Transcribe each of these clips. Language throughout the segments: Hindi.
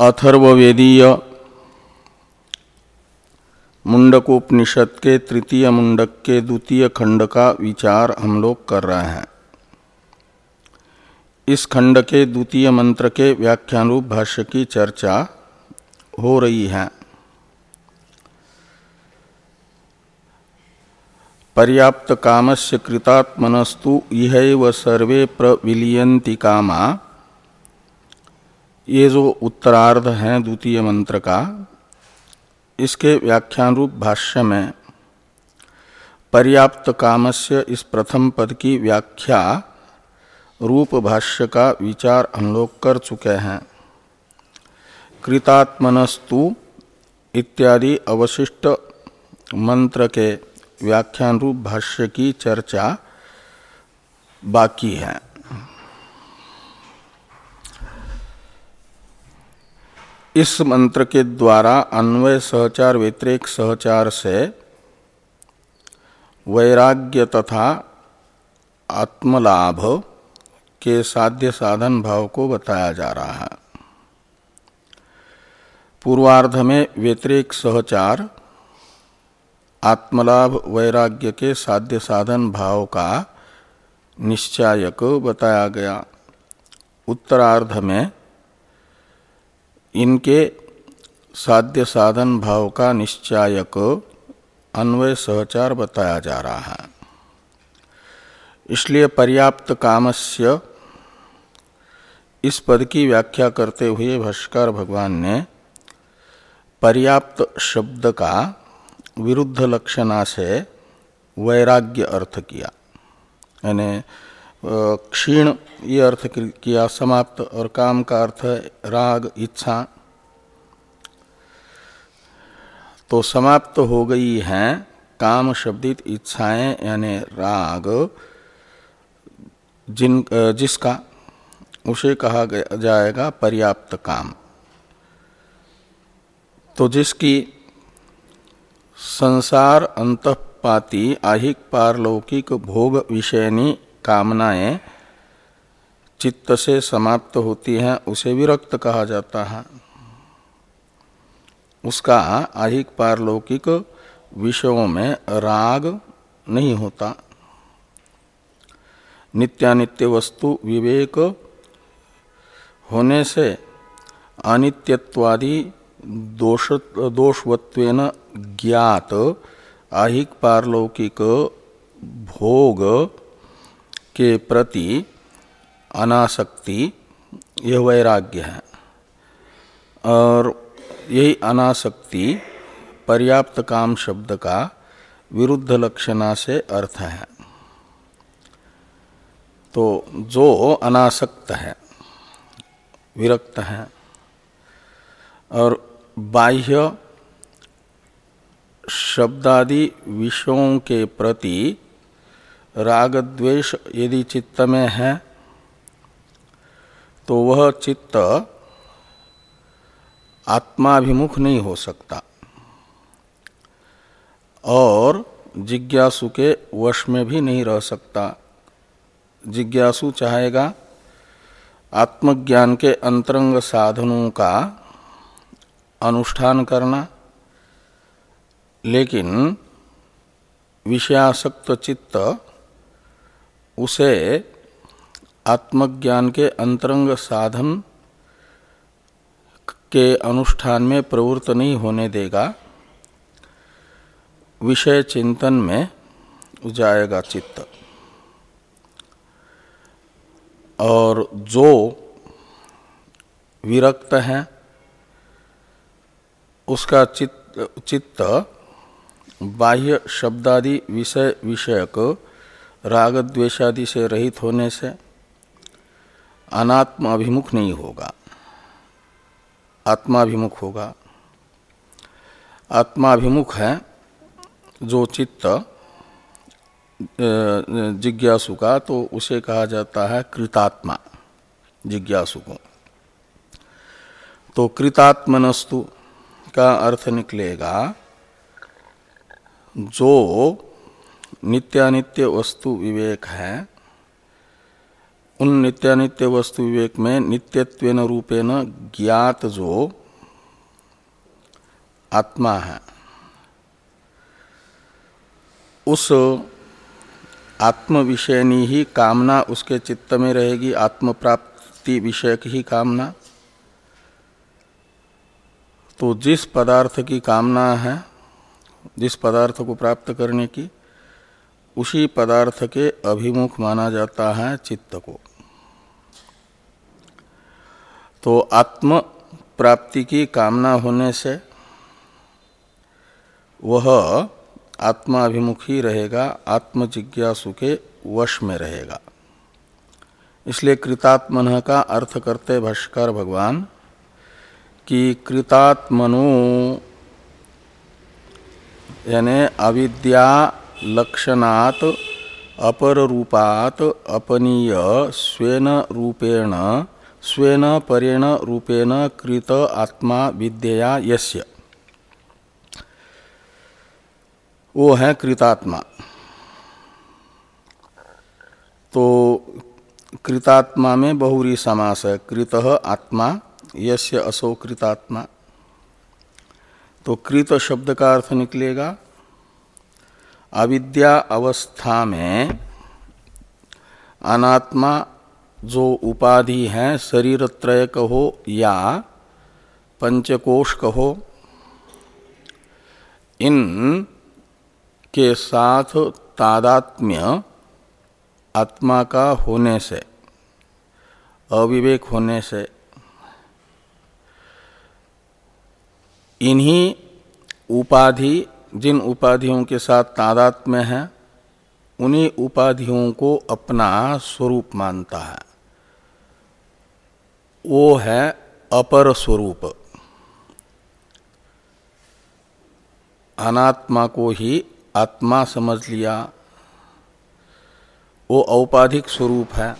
अथर्ववेदीय मुंडकोपनिषद के तृतीय मुंडक के द्वितीय खंड का विचार हम लोग कर रहे हैं। इस खंड के द्वितीय मंत्र के व्याख्यान रूप भाष्य की चर्चा हो रही है। पर्याप्त कामस्य कृतात्मनस्तु यह सर्वे प्रविलियंति कामा। ये जो उत्तरार्ध है द्वितीय मंत्र का, इसके व्याख्यान रूप भाष्य में पर्याप्त कामस्य इस प्रथम पद की व्याख्या रूप भाष्य का विचार हम लोग कर चुके हैं। कृतात्मनस्तु इत्यादि अवशिष्ट मंत्र के व्याख्यान रूप भाष्य की चर्चा बाकी है। इस मंत्र के द्वारा अन्वय सहचार, व्यतिरेक सहचार से वैराग्य तथा आत्मलाभ के साध्य साधन भाव को बताया जा रहा है। पूर्वार्ध में व्यतिरेक सहचार, आत्मलाभ, वैराग्य के साध्य साधन भाव का निश्चायक बताया गया। उत्तरार्ध में इनके साध्य साधन भाव का निश्चायक अन्वय सहचार बताया जा रहा है। इसलिए पर्याप्त कामस्य इस पद की व्याख्या करते हुए भाष्कर भगवान ने पर्याप्त शब्द का विरुद्ध लक्षणा से वैराग्य अर्थ किया। यानी क्षीण, ये अर्थ किया, समाप्त, और काम का अर्थ है राग, इच्छा। तो समाप्त हो गई हैं काम शब्दित इच्छाएँ, यानी राग, जिन जिसका, उसे कहा जाएगा पर्याप्त काम। तो जिसकी संसार अंतपाती, आहिक पारलौकिक भोग विषयनी कामनाएँ चित्त से समाप्त होती हैं, उसे विरक्त कहा जाता है। उसका अधिक पारलौकिक विषयों में राग नहीं होता। नित्यानित्य वस्तु विवेक होने से अनित्यत्वादि दोष, दोषवत्वेन ज्ञात आहिक पारलौकिक भोग के प्रति अनासक्ति, यह वैराग्य है। और यही अनासक्ति पर्याप्त काम शब्द का विरुद्ध लक्षणा से अर्थ है। तो जो अनासक्त है, विरक्त है, और बाह्य शब्दादि विषयों के प्रति राग द्वेष यदि चित्त में है तो वह चित्त आत्माभिमुख नहीं हो सकता। और जिज्ञासु के वश में भी नहीं रह सकता। जिज्ञासु चाहेगा, आत्मज्ञान के अंतरंग साधनों का अनुष्ठान करना, लेकिन विषयासक्त चित्त उसे आत्मज्ञान के अंतरंग साधन के अनुष्ठान में प्रवृत्त नहीं होने देगा। विषय चिंतन में जाएगा चित्त। और जो विरक्त है, उसका चित्त चित्त बाह्य शब्दादि विषय विषयक राग द्वेषादि से रहित होने से अनात्म अभिमुख नहीं होगा। आत्माभिमुख होगा। आत्माभिमुख है जो चित्त जिज्ञासु का तो उसे कहा जाता है कृतात्मा, जिज्ञासु को। तो कृतात्मनस्तु का अर्थ निकलेगा, जो नित्यानित्य वस्तु विवेक है। उन नित्यानित्य वस्तु विवेक में नित्यत्व रूपेण ज्ञात जो आत्मा है, उस आत्म विषयनी ही कामना उसके चित्त में रहेगी आत्म प्राप्ति विषयक ही कामना। तो जिस पदार्थ की कामना है, जिस पदार्थ को प्राप्त करने की उसी पदार्थ के अभिमुख माना जाता है चित्त को। तो आत्म प्राप्ति की कामना होने से वह आत्माभिमुख रहेगा आत्म जिज्ञासु के वश में रहेगा। इसलिए कृतात्मन का अर्थ करते भाष्कर भगवान कि कृतात्मनो यानी अविद्या लक्षणात अपर रूपात अपनीय, स्वेन रूपेण, स्वेन परेण रूपेण कृत आत्मा विद्या यस्य। वो है कृतात्मा। तो कृतात्मा में बहुरी समास है। कृत आत्मा, यस्य असो कृतात्मा। तो कृत शब्द का अर्थ निकलेगा अविद्या अवस्था में अनात्मा जो उपाधि है शरीर त्रय कहो या पंचकोश कहो, इन के साथ तादात्म्य आत्मा का होने से, अविवेक होने से, इन्हीं उपाधि जिन उपाधियों के साथ तादात्म्य है, उन्हीं उपाधियों को अपना स्वरूप मानता है। वो है अपर स्वरूप। अनात्मा को ही आत्मा समझ लिया। वो औपाधिक स्वरूप है,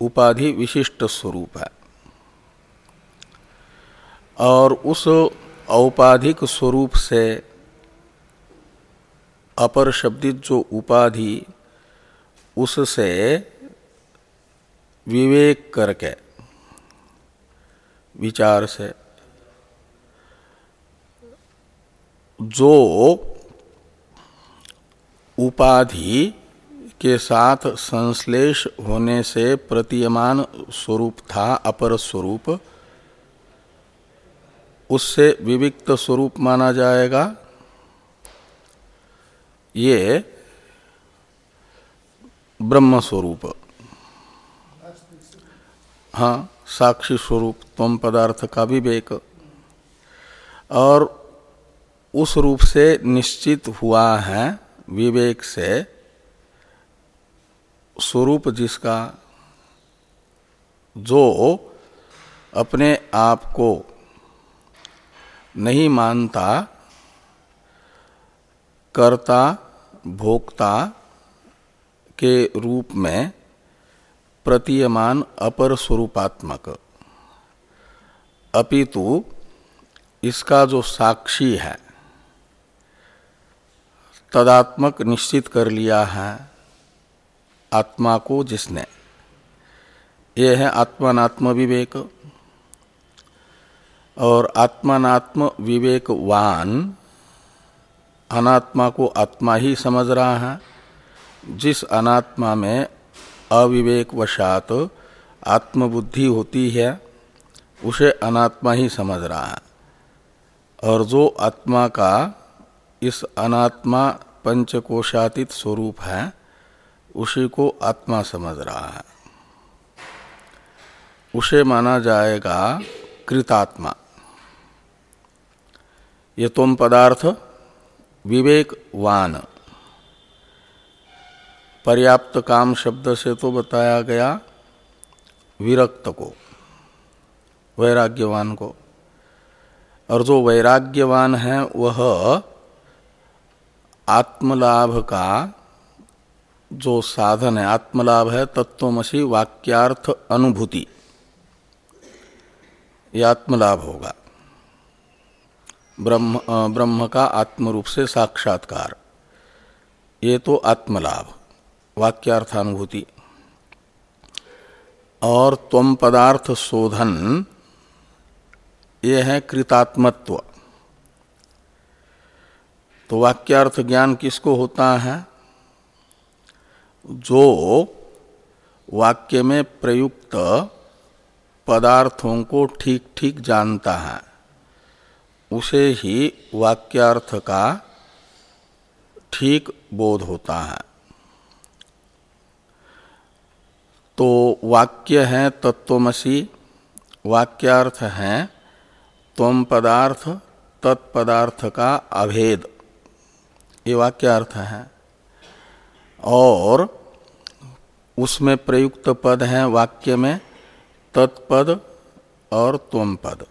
उपाधि विशिष्ट स्वरूप है। और उस औपाधिक स्वरूप से अपर शब्दित जो उपाधि, उससे विवेक करके, विचार से, जो उपाधि के साथ संश्लेष होने से प्रतीयमान स्वरूप था, अपर स्वरूप, उससे विविक्त स्वरूप माना जाएगा। ये ब्रह्म स्वरूप हाँ साक्षी स्वरूप तम पदार्थ का विवेक। और उस रूप से निश्चित हुआ है, विवेक से, स्वरूप जिसका, जो अपने आप को नहीं मानता, कर्ता भोक्ता के रूप में प्रतीयमान अपर स्वरूपात्मक। अपितु इसका जो साक्षी है, तदात्मक निश्चित कर लिया है आत्मा को जिसने। ये है आत्मात्म विवेक। और आत्मात्म विवेकवान अनात्मा को आत्मा ही समझ रहा है। जिस अनात्मा में अविवेक वशात आत्मबुद्धि होती है, उसे अनात्मा ही समझ रहा है। और जो आत्मा का इस अनात्मा पंचकोशातीत स्वरूप है, उसी को आत्मा समझ रहा है। उसे माना जाएगा कृतात्मा। ये तुम पदार्थ विवेकवान। पर्याप्त काम शब्द से तो बताया गया विरक्त को, वैराग्यवान को। और जो वैराग्यवान है, वह आत्मलाभ का जो साधन है, आत्मलाभ है, तत्वमसी वाक्यार्थ अनुभूति। यह आत्मलाभ होगा। ब्रह्म ब्रह्म का आत्म रूप से साक्षात्कार। ये तो आत्मलाभ, वाक्यार्थानुभूति। और त्वम पदार्थ शोधन, ये है कृतात्मत्व। तो वाक्यार्थ ज्ञान किसको होता है? जो वाक्य में प्रयुक्त पदार्थों को ठीक ठीक जानता है। उसे ही वाक्यार्थ का ठीक बोध होता है। तो वाक्य है तत्वमसी, वाक्यार्थ है तम पदार्थ, तत्पदार्थ का अभेद। ये वाक्यार्थ है। और उसमें प्रयुक्त पद हैं वाक्य में तत्पद और त्वम पद।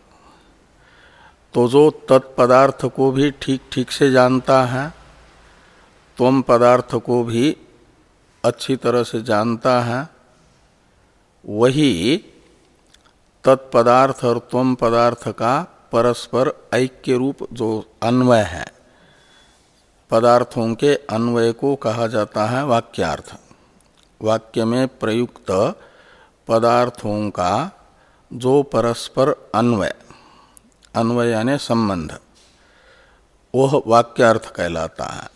तो जो तत्पदार्थ को भी ठीक ठीक से जानता है त्वम पदार्थ को भी अच्छी तरह से जानता है, वही तत्पदार्थ और त्वम पदार्थ का परस्पर ऐक्य रूप जो अन्वय है, पदार्थों के अन्वय को कहा जाता है वाक्यार्थ। वाक्य में प्रयुक्त पदार्थों का जो परस्पर अन्वय अन्वय यानी संबंध। वह वाक्यार्थ कहलाता है।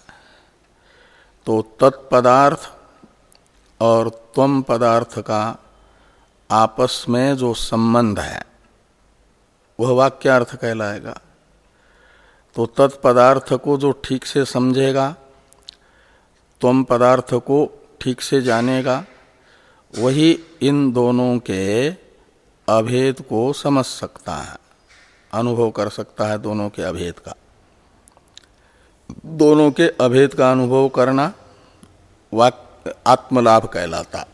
तो तत्पदार्थ और त्वम पदार्थ का आपस में जो संबंध है, वह वाक्यार्थ कहलाएगा। तो तत्पदार्थ को जो ठीक से समझेगा त्वम पदार्थ को ठीक से जानेगा, वही इन दोनों के अभेद को समझ सकता है। अनुभव कर सकता है दोनों के अभेद का। दोनों के अभेद का अनुभव करना वाक, आत्मलाभ कहलाता।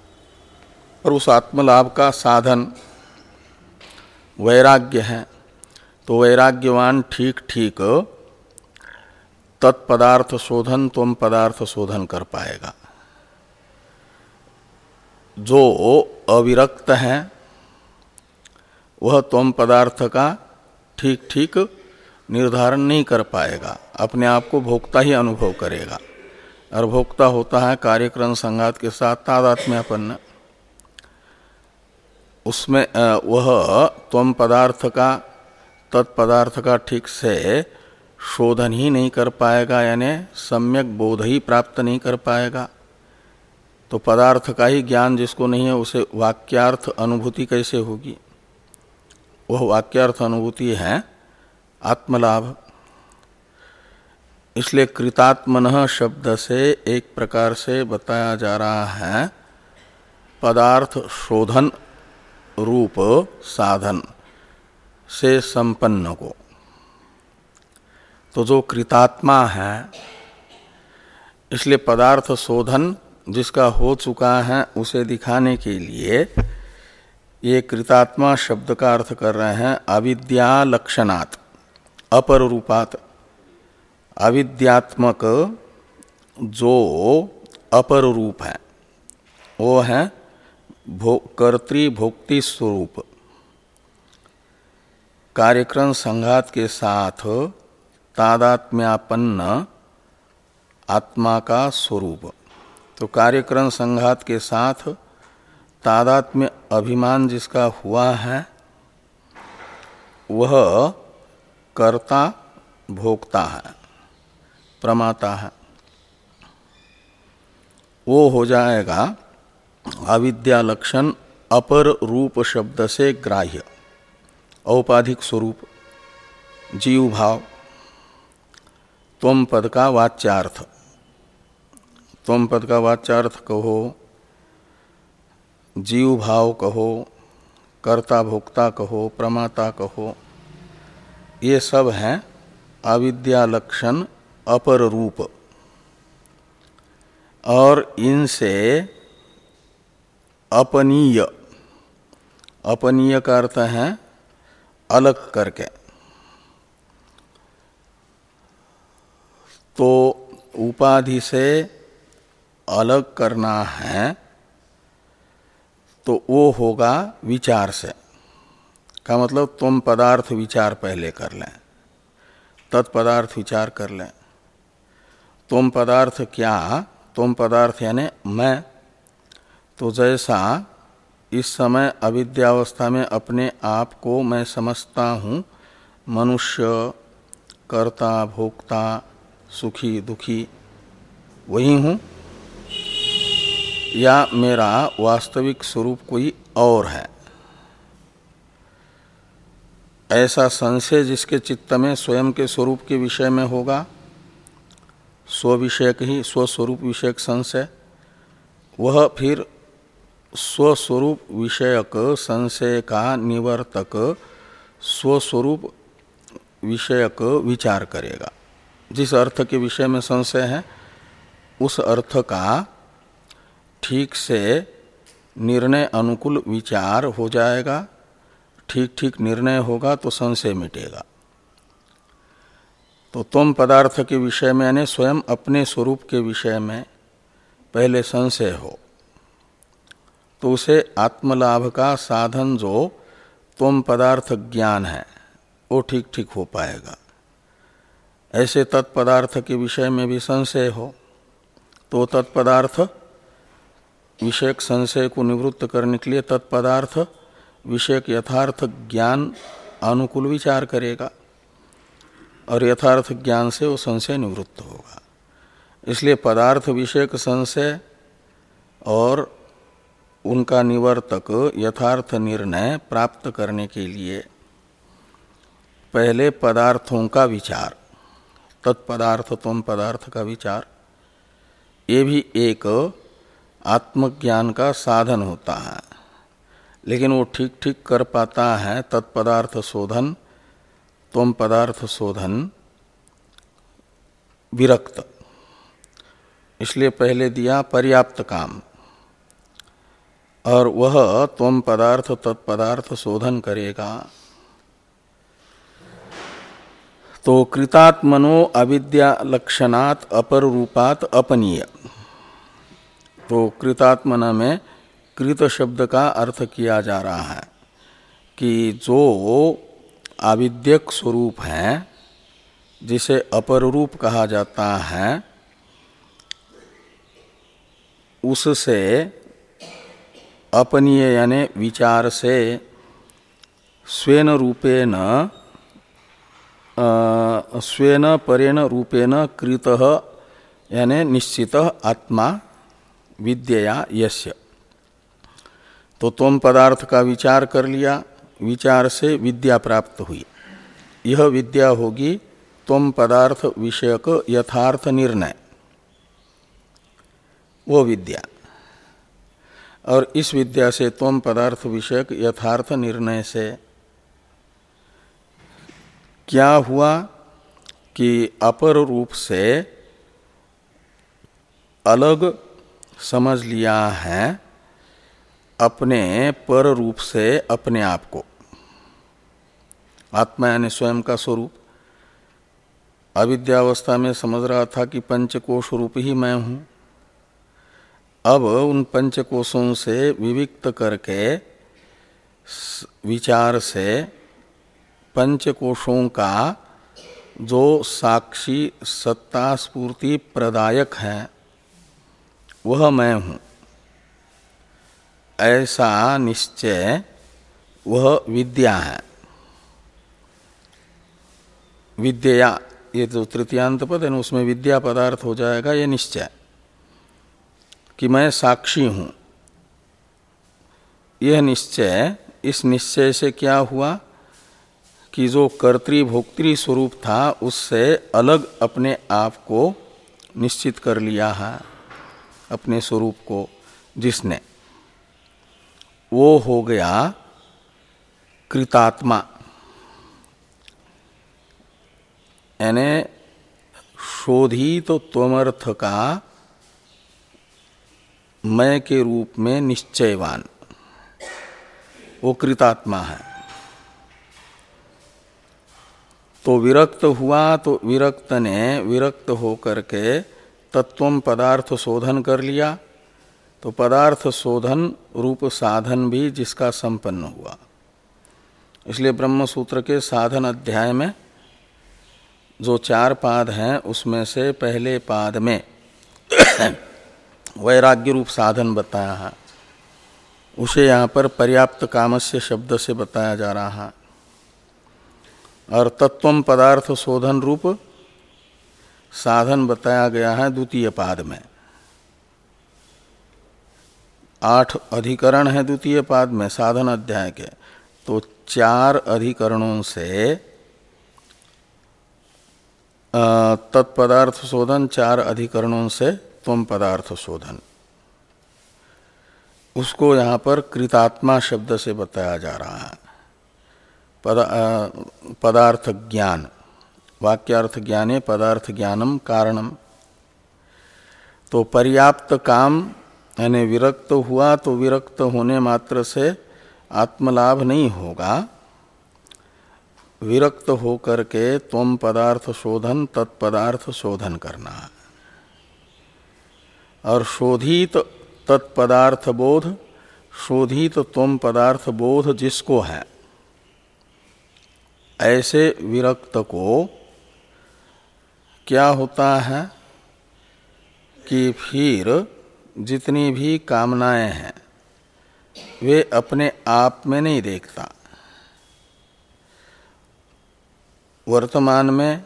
और उस आत्मलाभ का साधन वैराग्य है। तो वैराग्यवान ठीक ठीक तत्पदार्थ शोधन तुम पदार्थ शोधन कर पाएगा। जो अविरक्त है, वह तुम पदार्थ का ठीक ठीक निर्धारण नहीं कर पाएगा। अपने आप को भोक्ता ही अनुभव करेगा। और भोक्ता होता है कार्यक्रम संघात के साथ तादात्म्यपन्न। उसमें वह त्वम पदार्थ का तत्पदार्थ का ठीक से शोधन ही नहीं कर पाएगा, यानी सम्यक बोध ही प्राप्त नहीं कर पाएगा। तो पदार्थ का ही ज्ञान जिसको नहीं है, उसे वाक्यार्थ अनुभूति कैसे होगी? वह वाक्यार्थ अनुभूति है, आत्मलाभ। इसलिए कृतात्मन शब्द से एक प्रकार से बताया जा रहा है, पदार्थ शोधन रूप साधन से संपन्न को। तो जो कृतात्मा है, इसलिए पदार्थ शोधन जिसका हो चुका है उसे दिखाने के लिए ये कृतात्मा शब्द का अर्थ कर रहे हैं अविद्या लक्षणात् अपर रूपात अविद्यात्मक जो अपर रूप है वो है भो, कर्तृभोक्ति स्वरूप। कार्यक्रम संघात के साथ तादात्म्यापन्न आत्मा का स्वरूप। तो कार्यक्रम संघात के साथ तादात्म्य अभिमान जिसका हुआ है, वह कर्ता भोक्ता है, प्रमाता है। वो हो जाएगा अविद्या लक्षण अपर रूप शब्द से ग्राह्य, औपाधिक स्वरूप जीव भाव तुम पद का वाच्यार्थ तुम पद का वाच्यार्थ कहो जीव भाव कहो कर्ता भोक्ता कहो, प्रमाता कहो, ये सब हैं अविद्या लक्षण अपर रूप। और इनसे अपनीय अपनीय का अर्थ है अलग करके। तो उपाधि से अलग करना है तो वो होगा विचार से। का मतलब तुम पदार्थ विचार पहले कर लें, तत्पदार्थ विचार कर लें। तुम पदार्थ क्या? तुम पदार्थ यानी मैं। तो जैसा इस समय अविद्यावस्था में अपने आप को मैं समझता हूँ, मनुष्य, कर्ता, भोक्ता, सुखी, दुखी, वही हूँ। या मेरा वास्तविक स्वरूप कोई और है। ऐसा संशय जिसके चित्त में स्वयं के स्वरूप के विषय में होगा स्व विषयक ही स्वस्वरूप विषयक संशय, वह फिर स्वस्वरूप विषयक संशय का निवर्तक स्वस्वरूप विषयक विचार करेगा। जिस अर्थ के विषय में संशय है, उस अर्थ का ठीक से निर्णय अनुकूल विचार हो जाएगा, ठीक ठीक निर्णय होगा तो संशय मिटेगा। तो तुम पदार्थ के विषय में यानी स्वयं अपने स्वरूप के विषय में पहले संशय हो तो उसे आत्मलाभ का साधन जो तुम पदार्थ ज्ञान है, वो ठीक ठीक हो पाएगा। ऐसे तत्पदार्थ के विषय में भी संशय हो तो तत्पदार्थ विषयक संशय को निवृत्त करने के लिए तत्पदार्थ, विषयक यथार्थ ज्ञान अनुकूल विचार करेगा और यथार्थ ज्ञान से वो संशय निवृत्त होगा। इसलिए पदार्थ विषयक संशय और उनका निवर्तक यथार्थ निर्णय प्राप्त करने के लिए पहले पदार्थों का विचार, तत्पदार्थ तुम पदार्थ का विचार, ये भी एक आत्मज्ञान का साधन होता है। लेकिन वो ठीक ठीक कर पाता है, तत्पदार्थ शोधन, तुम पदार्थ शोधन, विरक्त। इसलिए पहले दिया पर्याप्त काम। और वह तुम पदार्थ, तत्पदार्थ शोधन करेगा। तो कृतात्मनो अविद्या लक्षणात अपर रूपात अपनीय। तो कृतात्मना में कृत शब्द का अर्थ किया जा रहा है कि जो आविद्यक स्वरूप है, जिसे अपर रूप कहा जाता है, उससे अपनीय यानी विचार से स्वेन रूपेण स्वेन परेण रूपेण कृत यानी निश्चित आत्मा विद्या यस्य। तो तुम पदार्थ का विचार कर लिया, विचार से विद्या प्राप्त हुई। यह विद्या होगी तुम पदार्थ विषयक यथार्थ निर्णय। वो विद्या। और इस विद्या से तुम पदार्थ विषयक यथार्थ निर्णय से क्या हुआ कि अपर रूप से अलग समझ लिया है, अपने पर रूप से अपने आप को। आत्मा यानी स्वयं का स्वरूप। अविद्यावस्था में समझ रहा था कि पंचकोश रूप ही मैं हूँ। अब उन पंचकोशों से विविक्त करके विचार से पंचकोशों का जो साक्षी सत्ता स्पूर्ति प्रदायक है। वह मैं हूँ। ऐसा निश्चय वह विद्या है। विद्या, ये जो तृतीयांत पद है ना, उसमें विद्या पदार्थ हो जाएगा, ये निश्चय। कि मैं साक्षी हूँ। यह निश्चय, इस निश्चय से क्या हुआ कि जो कर्तृभोक्तृ स्वरूप था, उससे अलग अपने आप को निश्चित कर लिया है। अपने स्वरूप को जिसने, वो हो गया कृतात्मा। यानी शोधित तो त्वमर्थ का मैं के रूप में निश्चयवान। वो कृतात्मा है। तो विरक्त हुआ तो विरक्त ने विरक्त होकर के तत्व पदार्थ शोधन कर लिया तो पदार्थ शोधन रूप साधन भी जिसका संपन्न हुआ। इसलिए ब्रह्म सूत्र के साधन अध्याय में जो चार पाद हैं, उसमें से पहले पाद में वैराग्य रूप साधन बताया है। उसे यहाँ पर पर्याप्त कामस्य शब्द से बताया जा रहा है। और तत्व पदार्थ शोधन रूप साधन बताया गया है द्वितीय पाद में। आठ अधिकरण है द्वितीय पाद में साधन अध्याय के। तो चार अधिकरणों से तत्पदार्थ शोधन चार अधिकरणों से त्वम पदार्थ शोधन। उसको यहाँ पर कृतात्मा शब्द से बताया जा रहा है। पदा, पदार्थ ज्ञान। वाक्यार्थ ज्ञाने पदार्थ ज्ञानम कारणम। तो पर्याप्त काम, यानी विरक्त हुआ तो विरक्त होने मात्र से आत्मलाभ नहीं होगा। विरक्त होकर के तुम पदार्थ शोधन, तत्पदार्थ शोधन करना। और शोधित तत्पदार्थ बोध, शोधित तुम पदार्थ बोध जिसको है, ऐसे विरक्त को क्या होता है कि फिर जितनी भी कामनाएँ हैं, वे अपने आप में नहीं देखता। वर्तमान में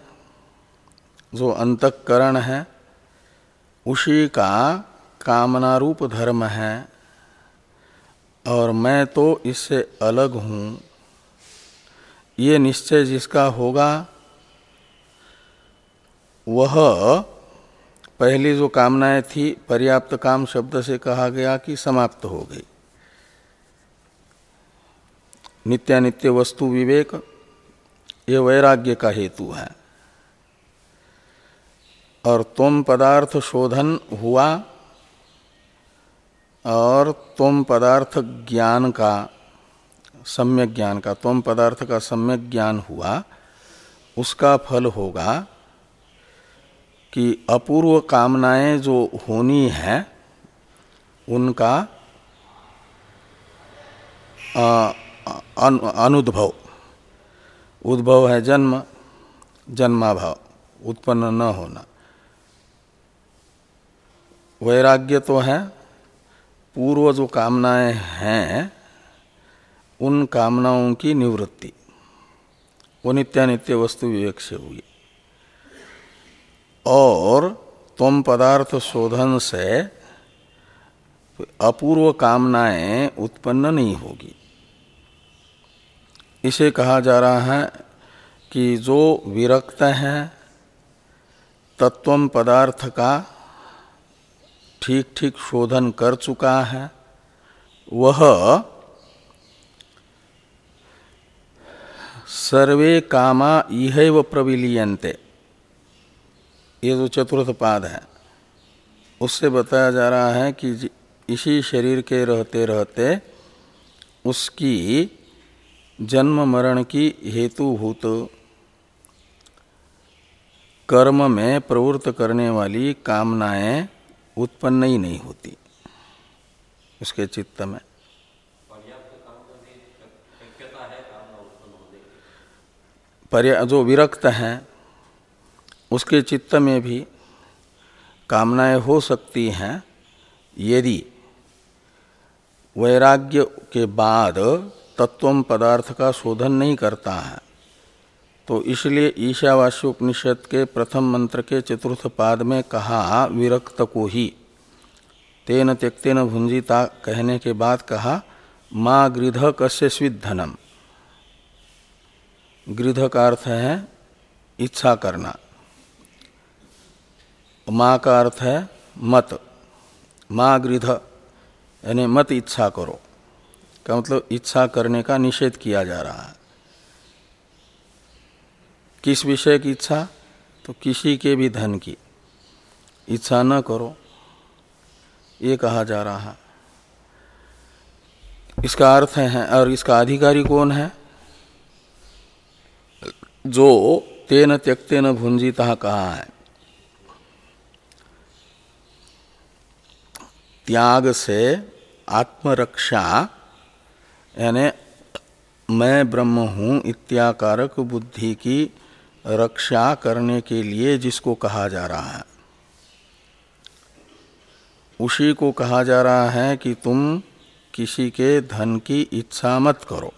जो अंतकरण है, उसी का कामना रूप धर्म है। और मैं तो इससे अलग हूँ। ये निश्चय जिसका होगा वह पहली जो कामनाएँ थी, पर्याप्त काम शब्द से कहा गया कि समाप्त हो गई। नित्यानित्य वस्तु विवेक, ये वैराग्य का हेतु है। और तुम पदार्थ शोधन हुआ, और तुम पदार्थ ज्ञान का, सम्यक ज्ञान का, तुम पदार्थ का सम्यक ज्ञान हुआ, उसका फल होगा। कि अपूर्व कामनाएँ जो होनी है, उनका अनुद्भव। उद्भव है जन्म, जन्माभाव, उत्पन्न न होना। वैराग्य तो है, पूर्व जो कामनाएँ हैं, उन कामनाओं की निवृत्ति। वो नित्यानित्य वस्तु विवेक से हुई। और तुम पदार्थ शोधन से अपूर्व कामनाएँ उत्पन्न नहीं होगी। इसे कहा जा रहा है कि जो विरक्त हैं तत्व पदार्थ का ठीक ठीक शोधन कर चुका है, वह सर्वे कामा इहैव प्रविलीयन्ते। ये जो चतुर्थ पाद है, उससे बताया जा रहा है कि इसी शरीर के रहते रहते उसकी जन्म मरण की हेतुभूत कर्म में प्रवृत्त करने वाली कामनाएँ उत्पन्न ही नहीं होती, उसके चित्त में। जो विरक्त हैं उसके चित्त में भी कामनाएँ हो सकती हैं। यदि वैराग्य के बाद तत्व पदार्थ का शोधन नहीं करता है तो इसलिए ईशावास्य उपनिषद के प्रथम मंत्र के चतुर्थ पाद में कहा, विरक्त को ही। तेन त्यक्तेन भुंजिता कहने के बाद कहा, माँ गृध कस्य स्वित धनम गृध का अर्थ है, इच्छा करना। माँ का अर्थ है मत। माँ गृध यानी मत इच्छा करो। का मतलब इच्छा करने का निषेध किया जा रहा है। किस विषय की इच्छा? तो किसी के भी धन की। इच्छा न करो। ये कहा जा रहा है। इसका अर्थ है, और इसका अधिकारी कौन है? जो तेन त्यक्तेन भुंजिता कहा है। त्याग से आत्मरक्षा, यानी मैं ब्रह्म हूँ, इत्याकारक बुद्धि की रक्षा करने के लिए जिसको कहा जा रहा है। उसी को कहा जा रहा है कि तुम किसी के धन की इच्छा मत करो।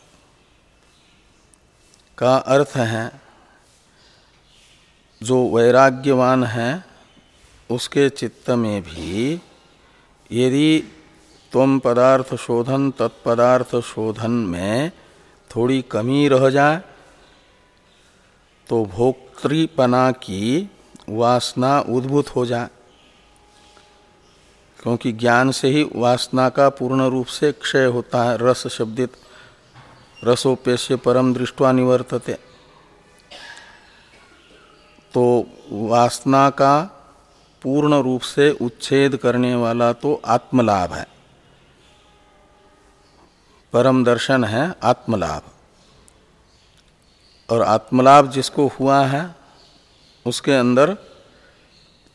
का अर्थ है, जो वैराग्यवान है, उसके चित्त में भी यदि तुम पदार्थ शोधन तत्पदार्थ शोधन में थोड़ी कमी रह जाए तो भोक्तृपना की वासना उद्भूत हो जाए। क्योंकि ज्ञान से ही वासना का पूर्ण रूप से क्षय होता है, रस शब्दित रसोपेश्य परम दृष्टवा निवर्तते। तो वासना का पूर्ण रूप से उच्छेद करने वाला तो आत्मलाभ है। परम दर्शन है आत्मलाभ। और आत्मलाभ जिसको हुआ है, उसके अंदर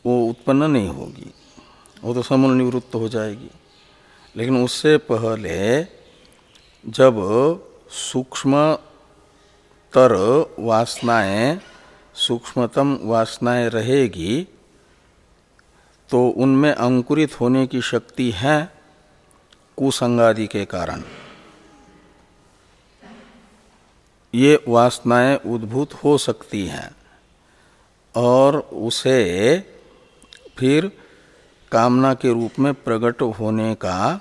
वो उत्पन्न नहीं होगी। वो तो समूल निवृत्त हो जाएगी। लेकिन उससे पहले जब सूक्ष्म तर वासनाएँ, सूक्ष्मतम वासनाएँ रहेगी तो उनमें अंकुरित होने की शक्ति है कुसंगादि के कारण। ये वासनाएँ उद्भूत हो सकती हैं और उसे फिर कामना के रूप में प्रकट होने का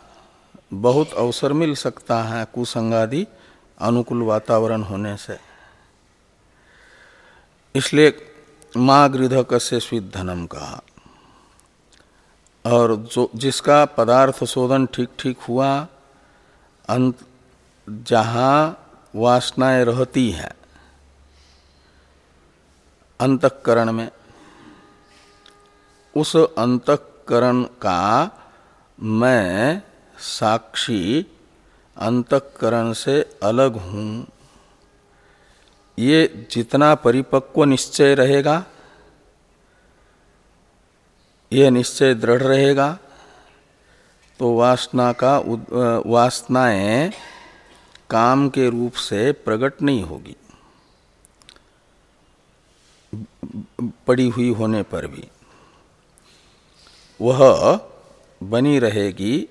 बहुत अवसर मिल सकता है कुसंगादि अनुकूल वातावरण होने से। इसलिए माँ गृधक से स्विधनम कहा। और जो जिसका पदार्थ शोधन ठीक ठीक हुआ, अंत जहाँ वासनाएँ रहती हैं, अंतकरण में, उस अंतकरण का मैं साक्षी अंतकरण से अलग हूँ। ये जितना परिपक्व निश्चय रहेगा ये निश्चय दृढ़ रहेगा। तो वासना का वासनाएँ काम के रूप से प्रकट नहीं होगी। पड़ी हुई होने पर भी। वह बनी रहेगी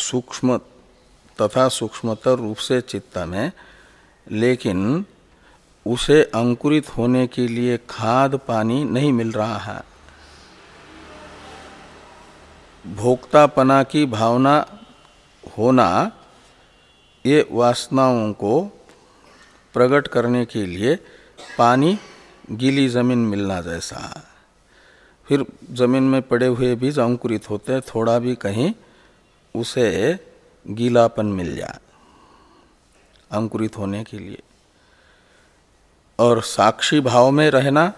सूक्ष्म तथा सूक्ष्मतर रूप से चित्त में, लेकिन उसे अंकुरित होने के लिए खाद पानी नहीं मिल रहा है। भोक्तापना की भावना होना ये वासनाओं को प्रकट करने के लिए पानी गीली ज़मीन मिलना जैसा। फिर ज़मीन में पड़े हुए बीज अंकुरित होते हैं, थोड़ा भी कहीं उसे गीलापन मिल जाए अंकुरित होने के लिए। और साक्षी भाव में रहना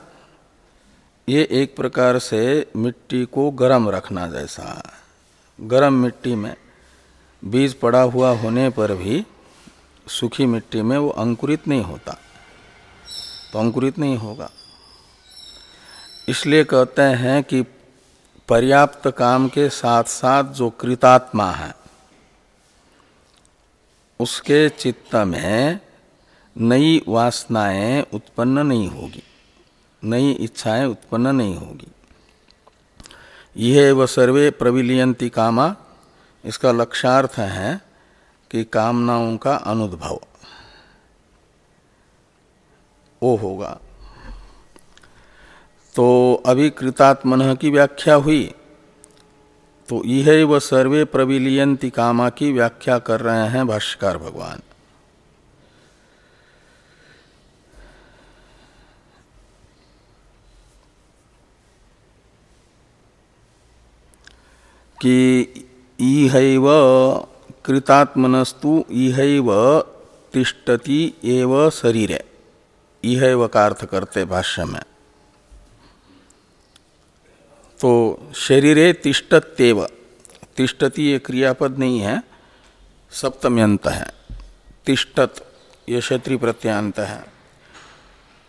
ये एक प्रकार से मिट्टी को गर्म रखना जैसा गर्म मिट्टी में बीज पड़ा हुआ होने पर भी सूखी मिट्टी में वो अंकुरित नहीं होता। तो अंकुरित नहीं होगा। इसलिए कहते हैं कि पर्याप्त काम के साथ साथ जो कृतात्मा है, उसके चित्त में नई वासनाएँ उत्पन्न नहीं होगी। नई इच्छाएँ उत्पन्न नहीं होगी। यह व सर्वे प्रविलियंती कामा। इसका लक्ष्यार्थ है कि कामनाओं का अनुद्भव। वो होगा। तो अभी कृतात्मन की व्याख्या हुई। तो यह व सर्वे प्रविलियंती कामा की व्याख्या कर रहे हैं भाष्यकार भगवान। कि इहैव कृतात्मनस्तु इहैव तिष्ठति एव शरीर। इहैव का अर्थ करते भाष्य में। तो शरीरे तिष्ठत्येव। तिष्ठति ये क्रियापद नहीं है सप्तम्यंत है। तिष्ठत ये क्षत्रि प्रत्यांत है।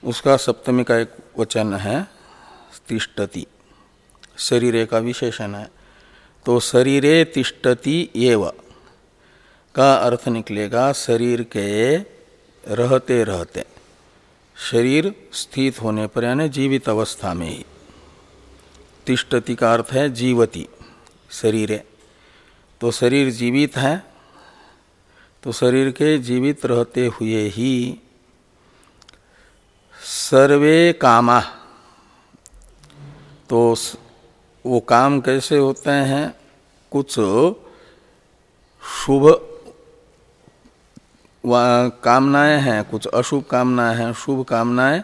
उसका सप्तमी का एक वचन है, तिष्ठति। शरीरे का विशेषण है। तो शरीरे तिष्ठति एव। का अर्थ निकलेगा, शरीर के रहते रहते। शरीर स्थित होने पर, यानी जीवित अवस्था में ही। तिष्ठति का अर्थ है जीवती, शरीर। तो शरीर जीवित है तो शरीर के जीवित रहते हुए ही सर्वे कामा। तो वो काम कैसे होते हैं? कुछ शुभ कामनाएँ हैं, कुछ अशुभ कामनाएँ हैं, शुभ कामनाएँ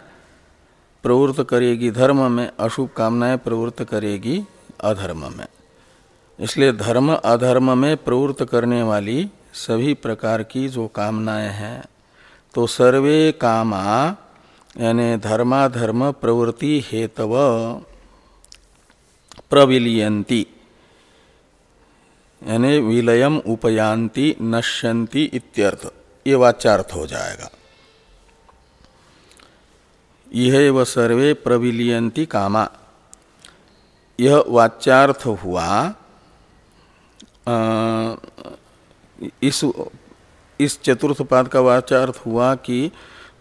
प्रवृत्त करेगी धर्म में, अशुभ कामनाएँ प्रवृत्त करेगी अधर्म में। इसलिए धर्म, अधर्म में प्रवृत्त करने वाली सभी प्रकार की जो कामनाएँ हैं तो सर्वे कामा, यानी धर्माधर्म प्रवृत्ति हेतव प्रविलियंती यानी विलयम उपयांति नश्यंती इत्यर्थ। ये वाच्यार्थ हो जाएगा। यह व सर्वे प्रविलियंती कामा। यह वाच्यार्थ हुआ इस इस चतुर्थ पाद का वाचार्थ हुआ कि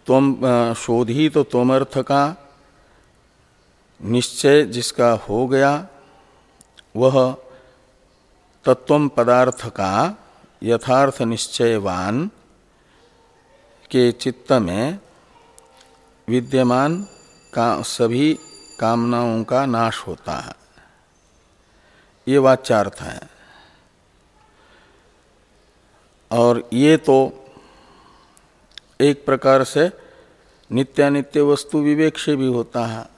तुम शोधी तो तोमर्थ का निश्चय जिसका हो गया, वह तत्व पदार्थ का यथार्थ निश्चयवान के चित्त में विद्यमान का सभी कामनाओं का नाश होता है। ये वाच्यार्थ है। और ये तो एक प्रकार से नित्यानित्य वस्तु विवेक से भी होता है।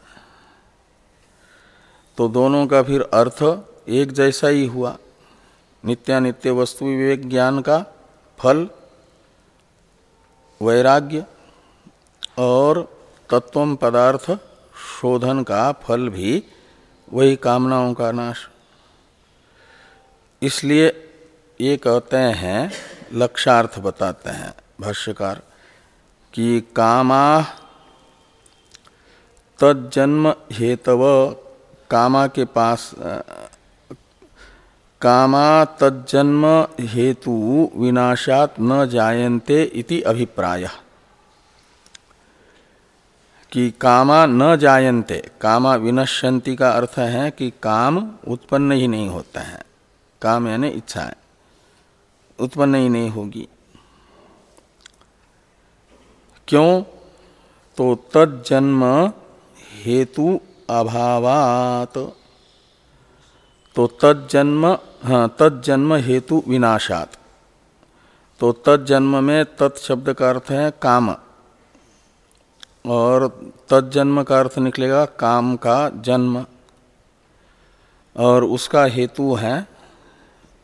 तो दोनों का फिर अर्थ एक जैसा ही हुआ। नित्यानित्य वस्तु विवेक ज्ञान का फल, वैराग्य और तत्व पदार्थ शोधन का फल भी, वही कामनाओं का नाश। इसलिए ये कहते हैं, लक्षार्थ बताते हैं भाष्यकार, कि कामा तजन्म हेतव, कामा के पास कामा तजन्म हेतु विनाशात न जायन्ते इति अभिप्राय। कि कामा न जायन्ते, कामा विनश्यंती का अर्थ है कि काम उत्पन्न ही नहीं होता है। काम यानी इच्छा है, उत्पन्न ही नहीं होगी। क्यों? तो तजन्म हेतु अभावात तो तजन्म हाँ तजन्म हेतु विनाशात। तो तत्जन्म में तत्शब्द का अर्थ है काम। और तत्जन्म का अर्थ निकलेगा काम का जन्म। और उसका हेतु है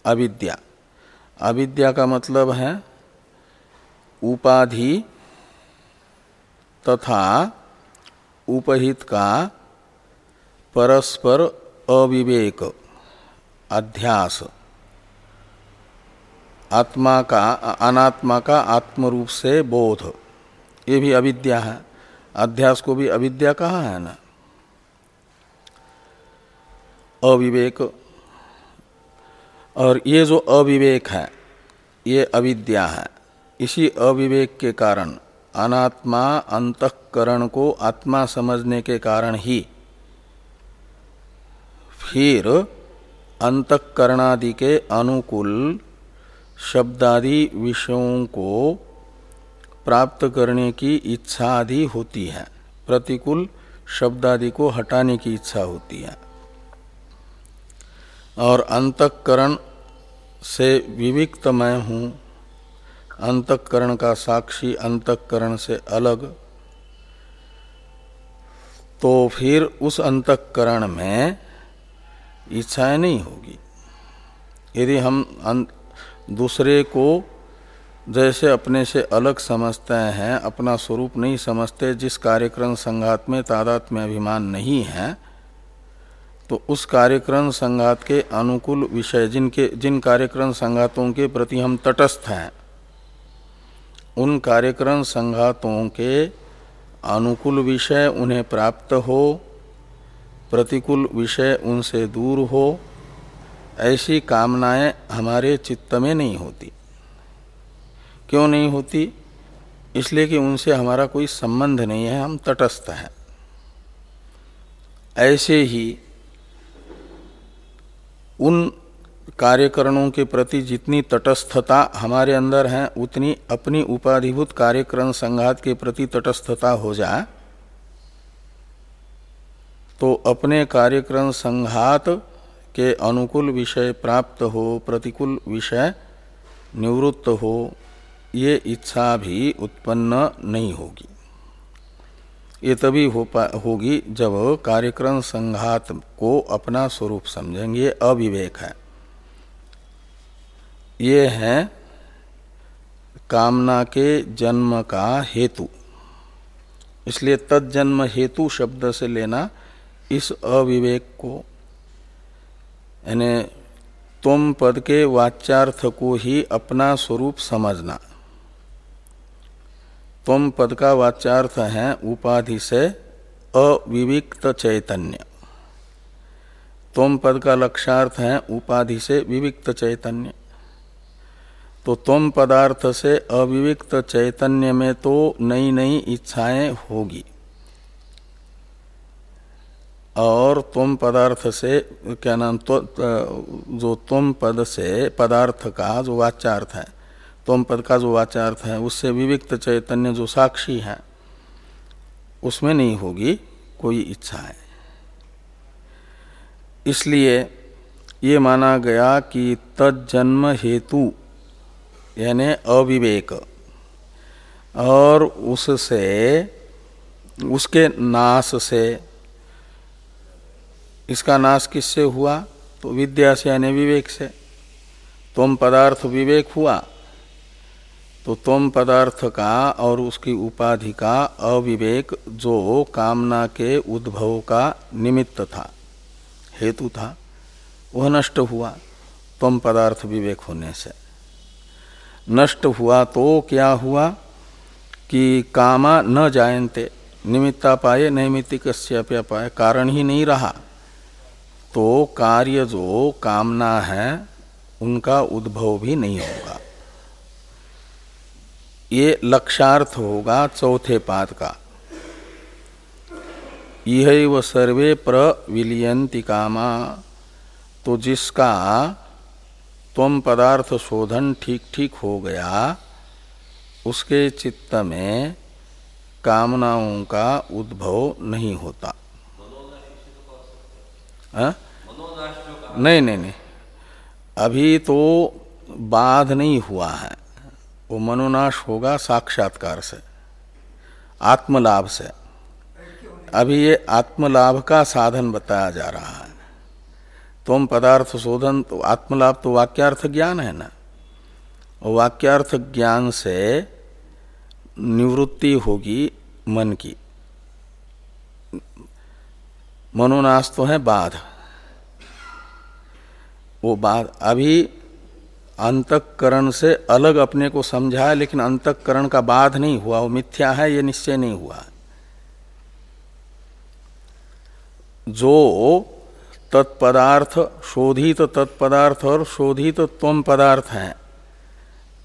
अविद्या। अविद्या का मतलब है उपाधि तथा उपहित का परस्पर अविवेक। अध्यास। आत्मा का, अनात्मा का आत्म रूप से बोध। ये भी अविद्या है। अध्यास को भी अविद्या कहा है ना? अविवेक। और ये जो अविवेक है, ये अविद्या है। इसी अविवेक के कारण, अनात्मा अंतकरण को आत्मा समझने के कारण ही फिर अंतकरणादि के अनुकूल शब्दादि विषयों को प्राप्त करने की इच्छा आदि होती है। प्रतिकूल शब्दादि को हटाने की इच्छा होती है। और अंतकरण से विविक्त मैं हूँ। अंतकरण का साक्षी अंतकरण से अलग। तो फिर उस अंतकरण में इच्छाएँ नहीं होगी। यदि हम दूसरे को जैसे अपने से अलग समझते हैं, अपना स्वरूप नहीं समझते, जिस कार्यक्रम संघात में तादात में अभिमान नहीं है तो उस कार्यक्रम संघात के अनुकूल विषय जिनके जिन कार्यक्रम संघातों के प्रति हम तटस्थ हैं, उन कार्यक्रम संघातों के अनुकूल विषय उन्हें प्राप्त हो प्रतिकूल विषय उनसे दूर हो, ऐसी कामनाएँ हमारे चित्त में नहीं होती। क्यों नहीं होती? इसलिए कि उनसे हमारा कोई संबंध नहीं है, हम तटस्थ हैं। ऐसे ही उन कार्यकरणों के प्रति जितनी तटस्थता हमारे अंदर है, उतनी अपनी उपाधिभूत कार्यकरण संघात के प्रति तटस्थता हो जाए तो अपने कार्यक्रम संघात के अनुकूल विषय प्राप्त हो, प्रतिकूल विषय निवृत्त हो, ये इच्छा भी उत्पन्न नहीं होगी। ये तभी हो होगी जब कार्यक्रम संघात को अपना स्वरूप समझेंगे, अविवेक है। ये है कामना के जन्म का हेतु। इसलिए तत्जन्म हेतु शब्द से लेना इस अविवेक को। यानी तुम पद के वाच्यार्थ को ही अपना स्वरूप समझना। तुम पद का वाच्यार्थ है उपाधि से अविविक्त चैतन्य। तुम पद का लक्षार्थ है उपाधि से विविक्त चैतन्य। तो तुम पदार्थ से अविविक्त चैतन्य में तो नई नई इच्छाएँ होगी। और तुम पदार्थ से, क्या नाम तो जो तुम पद से, पदार्थ का जो वाच्यार्थ है, तुम पद का जो वाचार्थ है, उससे विविक्त चैतन्य जो साक्षी है, उसमें नहीं होगी कोई इच्छा है। इसलिए ये माना गया कि तत्जन्म हेतु, यानी अविवेक, और उससे, उसके नाश से इसका नाश किससे हुआ? तो विद्या से यानी विवेक से। तुम पदार्थ विवेक हुआ तो तुम पदार्थ का और उसकी उपाधि का अविवेक जो कामना के उद्भव का निमित्त था, हेतु था, वह नष्ट हुआ तुम पदार्थ विवेक होने से। नष्ट हुआ तो क्या हुआ कि कामा न जायन्ते, निमित्ता पाए नैमित्तिक पाए कारण ही नहीं रहा। तो कार्य जो कामना है, उनका उद्भव भी नहीं होगा। ये लक्षार्थ होगा चौथे पाद का। यह व सर्वे प्रविलियंति कामा तो जिसका तुम पदार्थ शोधन ठीक ठीक हो गया, उसके चित्त में कामनाओं का उद्भव नहीं होता। आ? नहीं नहीं नहीं। अभी तो बाध नहीं हुआ है। वो मनोनाश होगा साक्षात्कार से, आत्मलाभ से। अभी ये आत्मलाभ का साधन बताया जा रहा है। तुम पदार्थ शोधन तो आत्मलाभ तो वाक्यार्थ ज्ञान है ना? वाक्यार्थ ज्ञान से निवृत्ति होगी मन की। मनोनाश तो है बाध। वो बाध अभी अंतकरण से अलग अपने को समझा है, लेकिन अंतकरण का बाध नहीं हुआ। वो मिथ्या है, ये निश्चय नहीं हुआ। जो तत्पदार्थ शोधित तत्पदार्थ और शोधित त्वम पदार्थ हैं,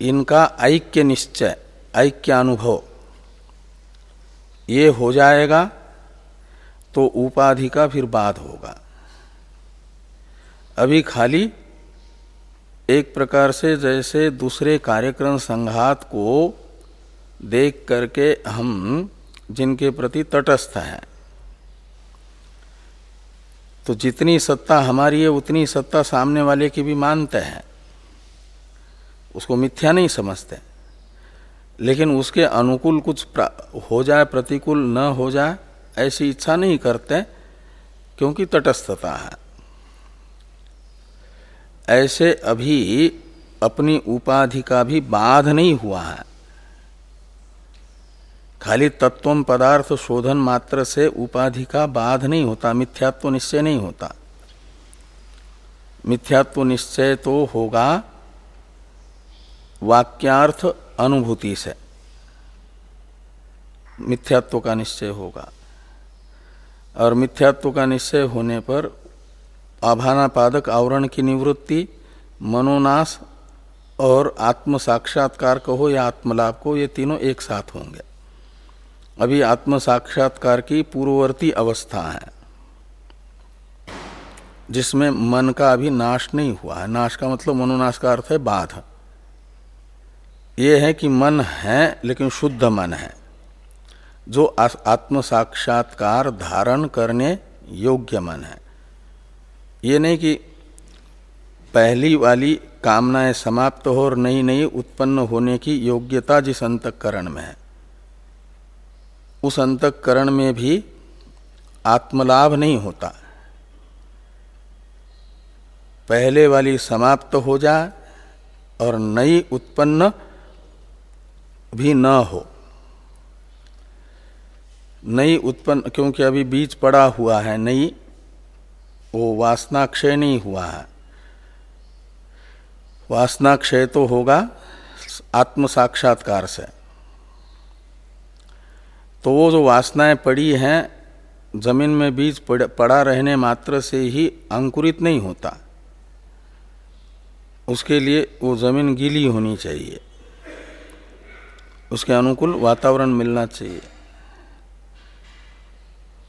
इनका ऐक्य निश्चय, ऐक्य अनुभव, ये हो जाएगा तो उपाधि का फिर बाद होगा। अभी खाली एक प्रकार से जैसे दूसरे कार्यक्रम संघात को देख करके हम जिनके प्रति तटस्थ हैं। तो जितनी सत्ता हमारी है, उतनी सत्ता सामने वाले की भी मानते हैं। उसको मिथ्या नहीं समझते। लेकिन उसके अनुकूल कुछ हो जाए, प्रतिकूल न हो जाए ऐसी इच्छा नहीं करते क्योंकि तटस्थता है। ऐसे अभी अपनी उपाधि का भी बाध नहीं हुआ है। खाली तत्व पदार्थ शोधन मात्र से उपाधि का बाध नहीं होता, मिथ्यात्व निश्चय नहीं होता। मिथ्यात्व निश्चय तो होगा वाक्यार्थ अनुभूति से। मिथ्यात्व का निश्चय होगा। और मिथ्यात्व का निश्चय होने पर आभानापादक आवरण की निवृत्ति, मनोनाश और आत्म साक्षात्कार कहो या आत्मलाभ को ये तीनों एक साथ होंगे। अभी आत्म साक्षात्कार की पूर्ववर्ती अवस्था है, जिसमें मन का अभी नाश नहीं हुआ है। नाश का मतलब मनोनाश का अर्थ है बाध। ये है कि मन है, लेकिन शुद्ध मन है। जो आत्म साक्षात्कार धारण करने योग्य मन है। ये नहीं कि पहली वाली कामनाएँ समाप्त हो और नई नई उत्पन्न होने की योग्यता जिस अंतकरण में है, उस अंतकरण में भी आत्मलाभ नहीं होता। पहले वाली समाप्त हो जाए और नई उत्पन्न भी न हो। नई उत्पन्न, क्योंकि अभी बीज पड़ा हुआ है, नई, वो वासना क्षय नहीं हुआ है। वासना क्षय तो होगा आत्म साक्षात्कार से। तो वो जो वासनाएँ पड़ी हैं, ज़मीन में बीज पड़ा रहने मात्र से ही अंकुरित नहीं होता। उसके लिए वो ज़मीन गीली होनी चाहिए। उसके अनुकूल वातावरण मिलना चाहिए।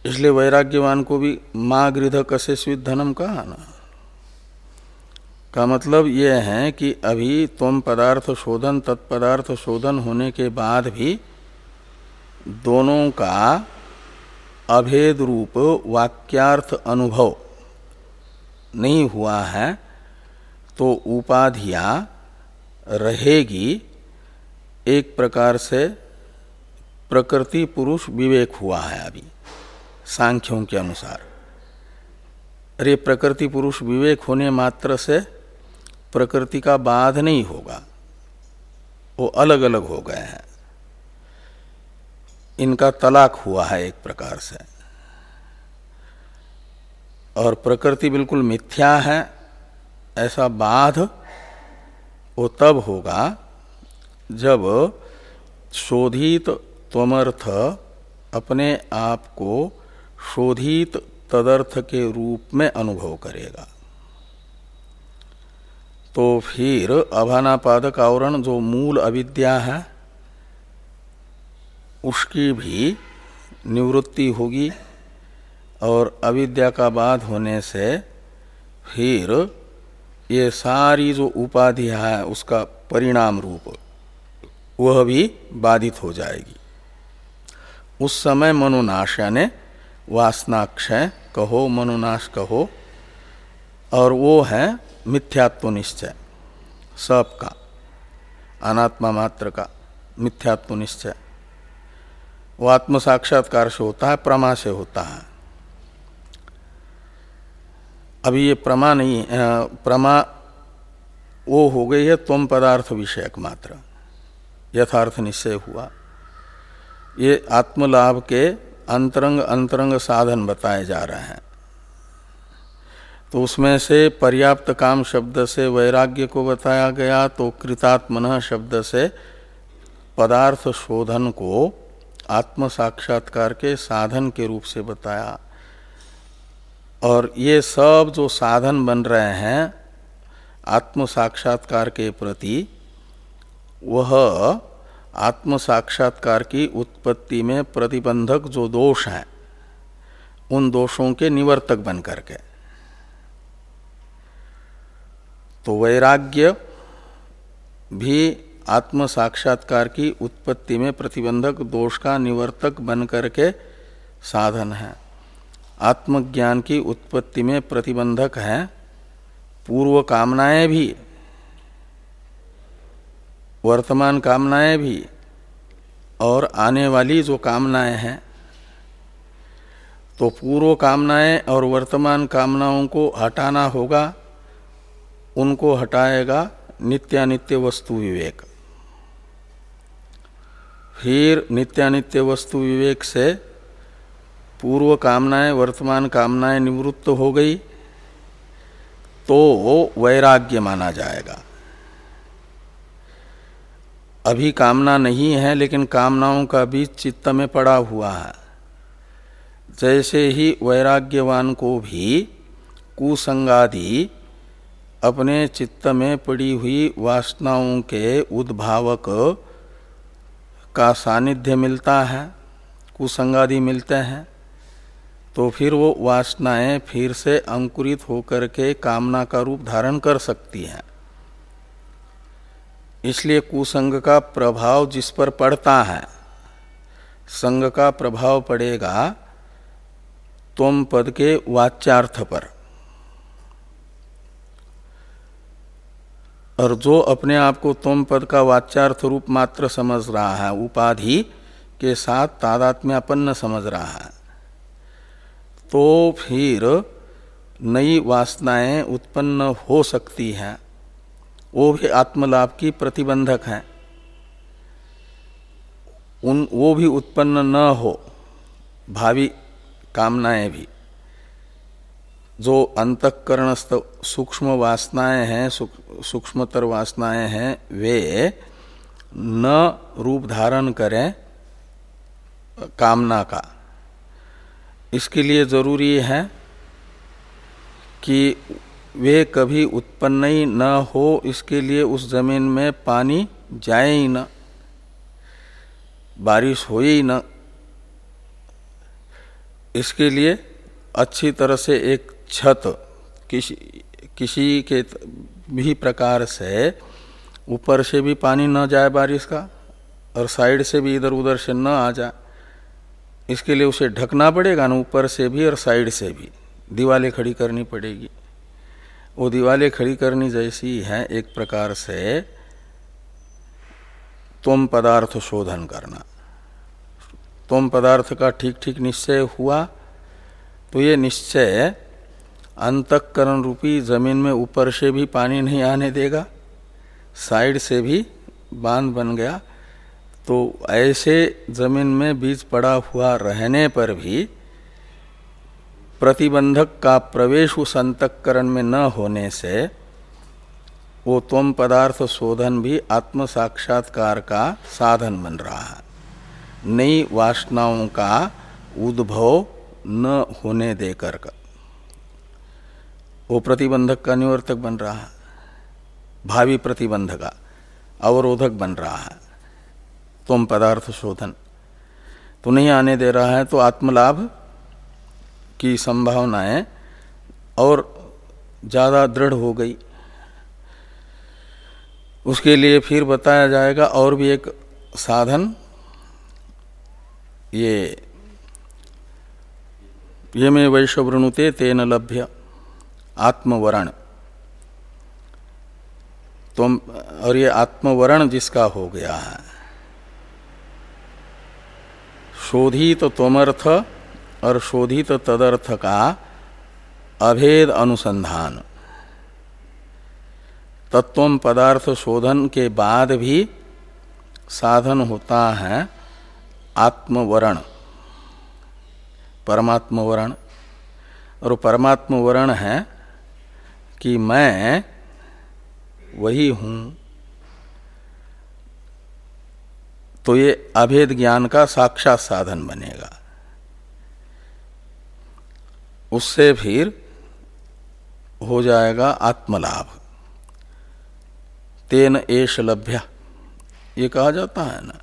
इसलिए वैराग्यवान को भी माँ गृध कसे धनम कहा ना। का मतलब ये है कि अभी तुम पदार्थ शोधन, तत्पदार्थ शोधन होने के बाद भी दोनों का अभेद रूप, वाक्यार्थ अनुभव नहीं हुआ है तो उपाधियाँ रहेगी। एक प्रकार से प्रकृति पुरुष विवेक हुआ है अभी। सांख्यों के अनुसार। अरे, प्रकृति पुरुष विवेक होने मात्र से प्रकृति का बाध नहीं होगा। वो अलग अलग हो गए हैं। इनका तलाक हुआ है एक प्रकार से। और प्रकृति बिल्कुल मिथ्या है, ऐसा बाध वो तब होगा जब शोधित त्वमर्थ अपने आप को शोधित तदर्थ के रूप में अनुभव करेगा। तो फिर अभानापादक आवरण जो मूल अविद्या है, उसकी भी निवृत्ति होगी और अविद्या का बाध होने से फिर ये सारी जो उपाधि है, उसका परिणाम रूप, वह भी बाधित हो जाएगी। उस समय मनोनाश यानी वासनाक्षय, कहो मनोनाश कहो, और वो है मिथ्यात्व निश्चय सब का अनात्मा मात्र का मिथ्यात्व निश्चय। वो आत्म साक्षात्कार से होता है, प्रमा से होता है। अभी ये प्रमा नहीं प्रमा वो हो गई है तुम पदार्थ विषयक मात्र, यथार्थ निश्चय हुआ। ये आत्मलाभ के अंतरंग अंतरंग साधन बताए जा रहे हैं। तो उसमें से पर्याप्त काम शब्द से वैराग्य को बताया गया तो कृतात्मन शब्द से पदार्थ शोधन को आत्म साक्षात्कार के साधन के रूप से बताया। और ये सब जो साधन बन रहे हैं आत्म साक्षात्कार के प्रति, वह आत्म साक्षात्कार की उत्पत्ति में प्रतिबंधक जो दोष हैं, उन दोषों के निवर्तक बन करके तो वैराग्य भी आत्म साक्षात्कार की उत्पत्ति में प्रतिबंधक दोष का निवर्तक बन करके साधन है। आत्मज्ञान की उत्पत्ति में प्रतिबंधक हैं, पूर्व कामनाएँ भी वर्तमान कामनाएँ भी और आने वाली जो कामनाएँ हैं तो पूर्व कामनाएँ और वर्तमान कामनाओं को हटाना होगा, उनको हटाएगा नित्यानित्य वस्तु विवेक। फिर नित्यानित्य वस्तु विवेक से पूर्व कामनाएँ, वर्तमान कामनाएँ निवृत्त हो गई तो वो वैराग्य माना जाएगा। अभी कामना नहीं है, लेकिन कामनाओं का बीच चित्त में पड़ा हुआ है। जैसे ही वैराग्यवान को भी कुसंगादि अपने चित्त में पड़ी हुई वासनाओं के उद्भावक का सानिध्य मिलता है, कुसंगादि मिलते हैं तो फिर वो वासनाएँ फिर से अंकुरित होकर के कामना का रूप धारण कर सकती हैं। इसलिए कुसंग का प्रभाव जिस पर पड़ता है, संग का प्रभाव पड़ेगा तुम पद के वाच्यार्थ पर। और जो अपने आप को तुम पद का वाच्यार्थ रूप मात्र समझ रहा है, उपाधि के साथ तादात्म्यापन्न समझ रहा है तो फिर नई वासनाएँ उत्पन्न हो सकती हैं। वो भी आत्मलाभ की प्रतिबंधक हैं। उन, वो भी उत्पन्न न हो, भावी कामनाएँ भी। जो अंतकरण सूक्ष्म वासनाएँ हैं सूक्ष्मतर वासनाएँ हैं, वे न रूप धारण करें कामना का। इसके लिए ज़रूरी है कि वे कभी उत्पन्न ही न हो, इसके लिए उस ज़मीन में पानी जाए ही न, बारिश हो ही न। इसके लिए अच्छी तरह से एक छत किसी किसी के भी प्रकार से ऊपर से भी पानी न जाए बारिश का, और साइड से भी इधर उधर से न आ जाए। इसके लिए उसे ढकना पड़ेगा ना, ऊपर से भी और साइड से भी। दीवारें खड़ी करनी पड़ेगी। वो दीवारें खड़ी करनी जैसी है एक प्रकार से, तुम पदार्थ शोधन करना। तुम पदार्थ का ठीक ठीक निश्चय हुआ तो ये निश्चय अंतकरण रूपी ज़मीन में ऊपर से भी पानी नहीं आने देगा, साइड से भी बाँध बन गया तो ऐसे ज़मीन में बीज पड़ा हुआ रहने पर भी प्रतिबंधक का प्रवेश उस अंतकरण में न होने से वो तम पदार्थ शोधन भी आत्म साक्षात्कार का साधन बन रहा है। नई वासनाओं का उद्भव न होने देकर का। वो प्रतिबंधक का निवर्तक बन रहा है। भावी प्रतिबंध का अवरोधक बन रहा है। तुम पदार्थ शोधन। तो नहीं आने दे रहा है तो आत्मलाभ की संभावनाएँ और ज़्यादा दृढ़ हो गई। उसके लिए फिर बताया जाएगा और भी एक साधन। ये ये में वैश्वृणुते तेन लभ्य आत्मवरण। तो और ये आत्मवरण जिसका हो गया है शोधित तो तोमर्थ और शोधित तदर्थ का अभेद अनुसंधान। तत्व पदार्थ शोधन के बाद भी साधन होता है आत्मवरण। परमात्मवरण। और परमात्मवरण है कि मैं वही हूँ। तो ये अभेद ज्ञान का साक्षात साधन बनेगा। उससे फिर हो जाएगा आत्मलाभ। तेन एश लभ्य। ये कहा जाता है ना?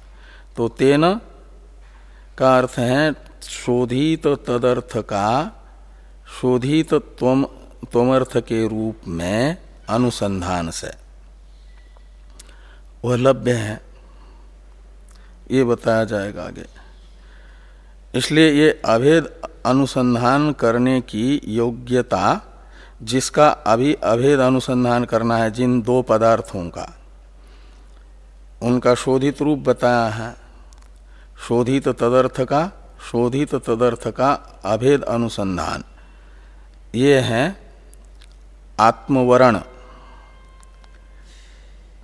तो तेन का अर्थ है शोधित तदर्थ का, शोधित त्वम, त्वमर्थ के रूप में अनुसंधान से। वह लभ्य है। ये बताया जाएगा आगे। इसलिए ये अभेद अनुसंधान करने की योग्यता, जिसका अभी अभेद अनुसंधान करना है जिन दो पदार्थों का। उनका शोधित रूप बताया है। शोधित तदर्थ का, शोधित तदर्थ का अभेद अनुसंधान। ये है आत्मवरण।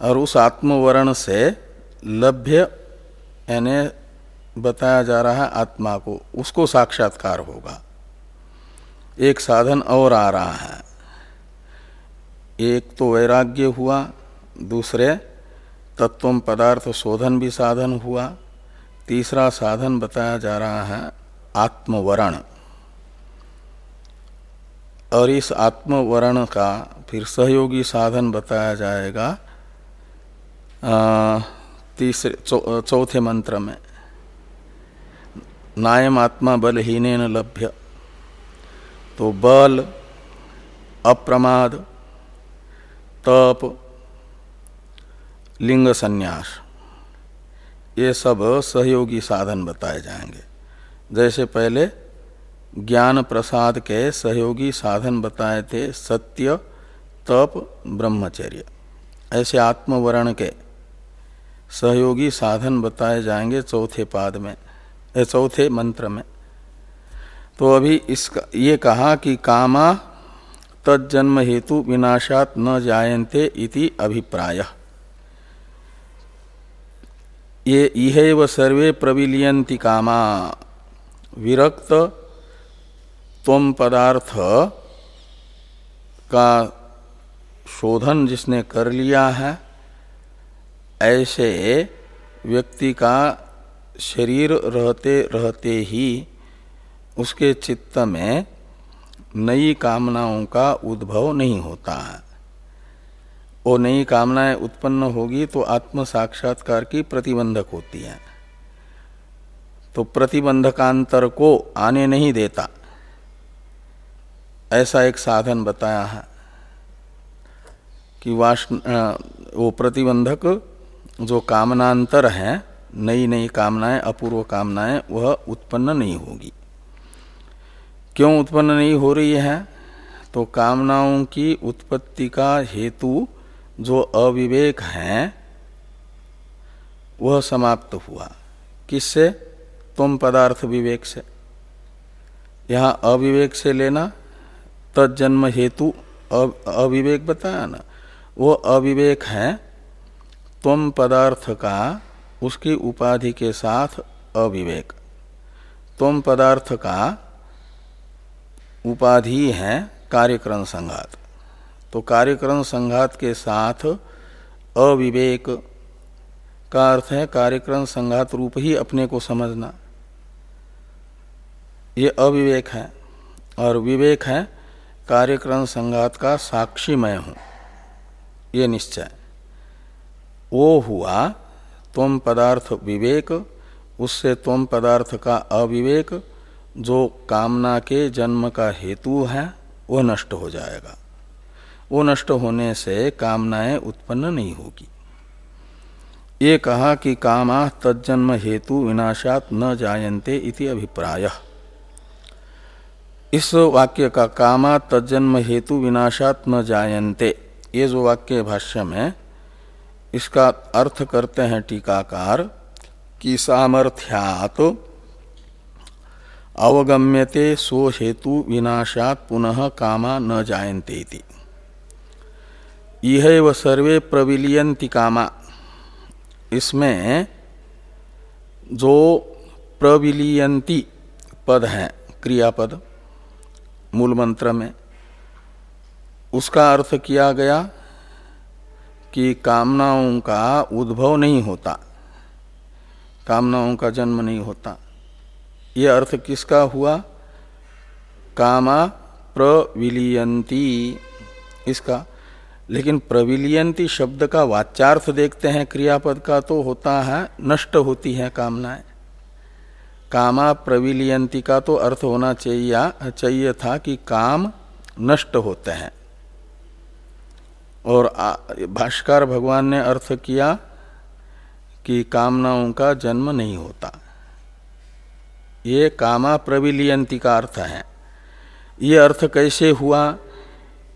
और उस आत्मवरण से लभ्य, यानी बताया जा रहा है आत्मा को उसको साक्षात्कार होगा। एक साधन और आ रहा है। एक तो वैराग्य हुआ दूसरे तत्व पदार्थ शोधन भी साधन हुआ तीसरा साधन बताया जा रहा है आत्मवरण। और इस आत्मवरण का फिर सहयोगी साधन बताया जाएगा तीसरे चौ, चौथे मंत्र में। नायम आत्मा बलहीन लभ्य। तो बल, अप्रमाद, तप, लिंग संन्यास, ये सब सहयोगी साधन बताए जाएँगे। जैसे पहले ज्ञान प्रसाद के सहयोगी साधन बताए थे सत्य, तप, ब्रह्मचर्य। ऐसे आत्मवरण के सहयोगी साधन बताए जाएँगे चौथे पाद में। चौथे मंत्र में। तो अभी इसका ये कहा कि कामा तत्जन्म हेतु विनाशात न जायन्ते इति अभिप्राय। ये इहैव सर्वे प्रविलियंति कामा। विरक्त तम पदार्थ का शोधन जिसने कर लिया है, ऐसे व्यक्ति का शरीर रहते रहते ही उसके चित्त में नई कामनाओं का उद्भव नहीं होता। है वो नई कामनाएँ उत्पन्न होगी तो आत्म साक्षात्कार की प्रतिबंधक होती है। तो प्रतिबंधकांतर को आने नहीं देता। ऐसा एक साधन बताया है कि वाष्ण वो प्रतिबंधक जो कामनांतर है नई नई कामनाएँ, अपूर्व कामनाएँ, वह उत्पन्न नहीं होगी। क्यों उत्पन्न नहीं हो रही है? तो कामनाओं की उत्पत्ति का हेतु जो अविवेक है, वह समाप्त हुआ। किससे? तुम पदार्थ विवेक से। यहाँ अविवेक से लेना तत्जन्म हेतु अविवेक बताया ना। वो अविवेक है, तुम पदार्थ का उसकी उपाधि के साथ अविवेक। तुम पदार्थ का उपाधि है कार्यक्रम संघात। तो कार्यक्रम संघात के साथ अविवेक का अर्थ है कार्यक्रम संघात रूप ही अपने को समझना। ये अविवेक है और विवेक है कार्यक्रम संघात का साक्षी मैं हूँ। ये निश्चय। वो हुआ तुम पदार्थ विवेक, उससे तुम पदार्थ का अविवेक, जो कामना के जन्म का हेतु है, वह नष्ट हो जाएगा। वो नष्ट होने से कामनाएँ उत्पन्न नहीं होगी। ये कहा कि कामा तजन्म हेतु विनाशात न जायन्ते इति अभिप्राय। इस वाक्य का कामा तजन्म हेतु विनाशात न जायन्ते, ये जो वाक्य भाष्य में इसका अर्थ करते हैं टीकाकार, कि सामर्थ्यात अवगम्यते सो हेतु विनाशात पुनः कामा न जायन्ते यह व सर्वे प्रविलियंति कामा। इसमें जो प्रविलियंती पद है, क्रियापद मूल मंत्र में, उसका अर्थ किया गया कि कामनाओं का उद्भव नहीं होता। कामनाओं का जन्म नहीं होता। ये अर्थ किसका हुआ? कामा प्रविलियंती इसका। लेकिन प्रविलियंती शब्द का वाच्यार्थ देखते हैं क्रियापद का तो होता है, नष्ट होती है कामनाएँ। कामा प्रविलियंती का तो अर्थ होना चाहिए चाहिए था कि काम नष्ट होते हैं। और भाष्कर भगवान ने अर्थ किया कि कामनाओं का जन्म नहीं होता। ये कामा प्रविलियंती का अर्थ है। ये अर्थ कैसे हुआ?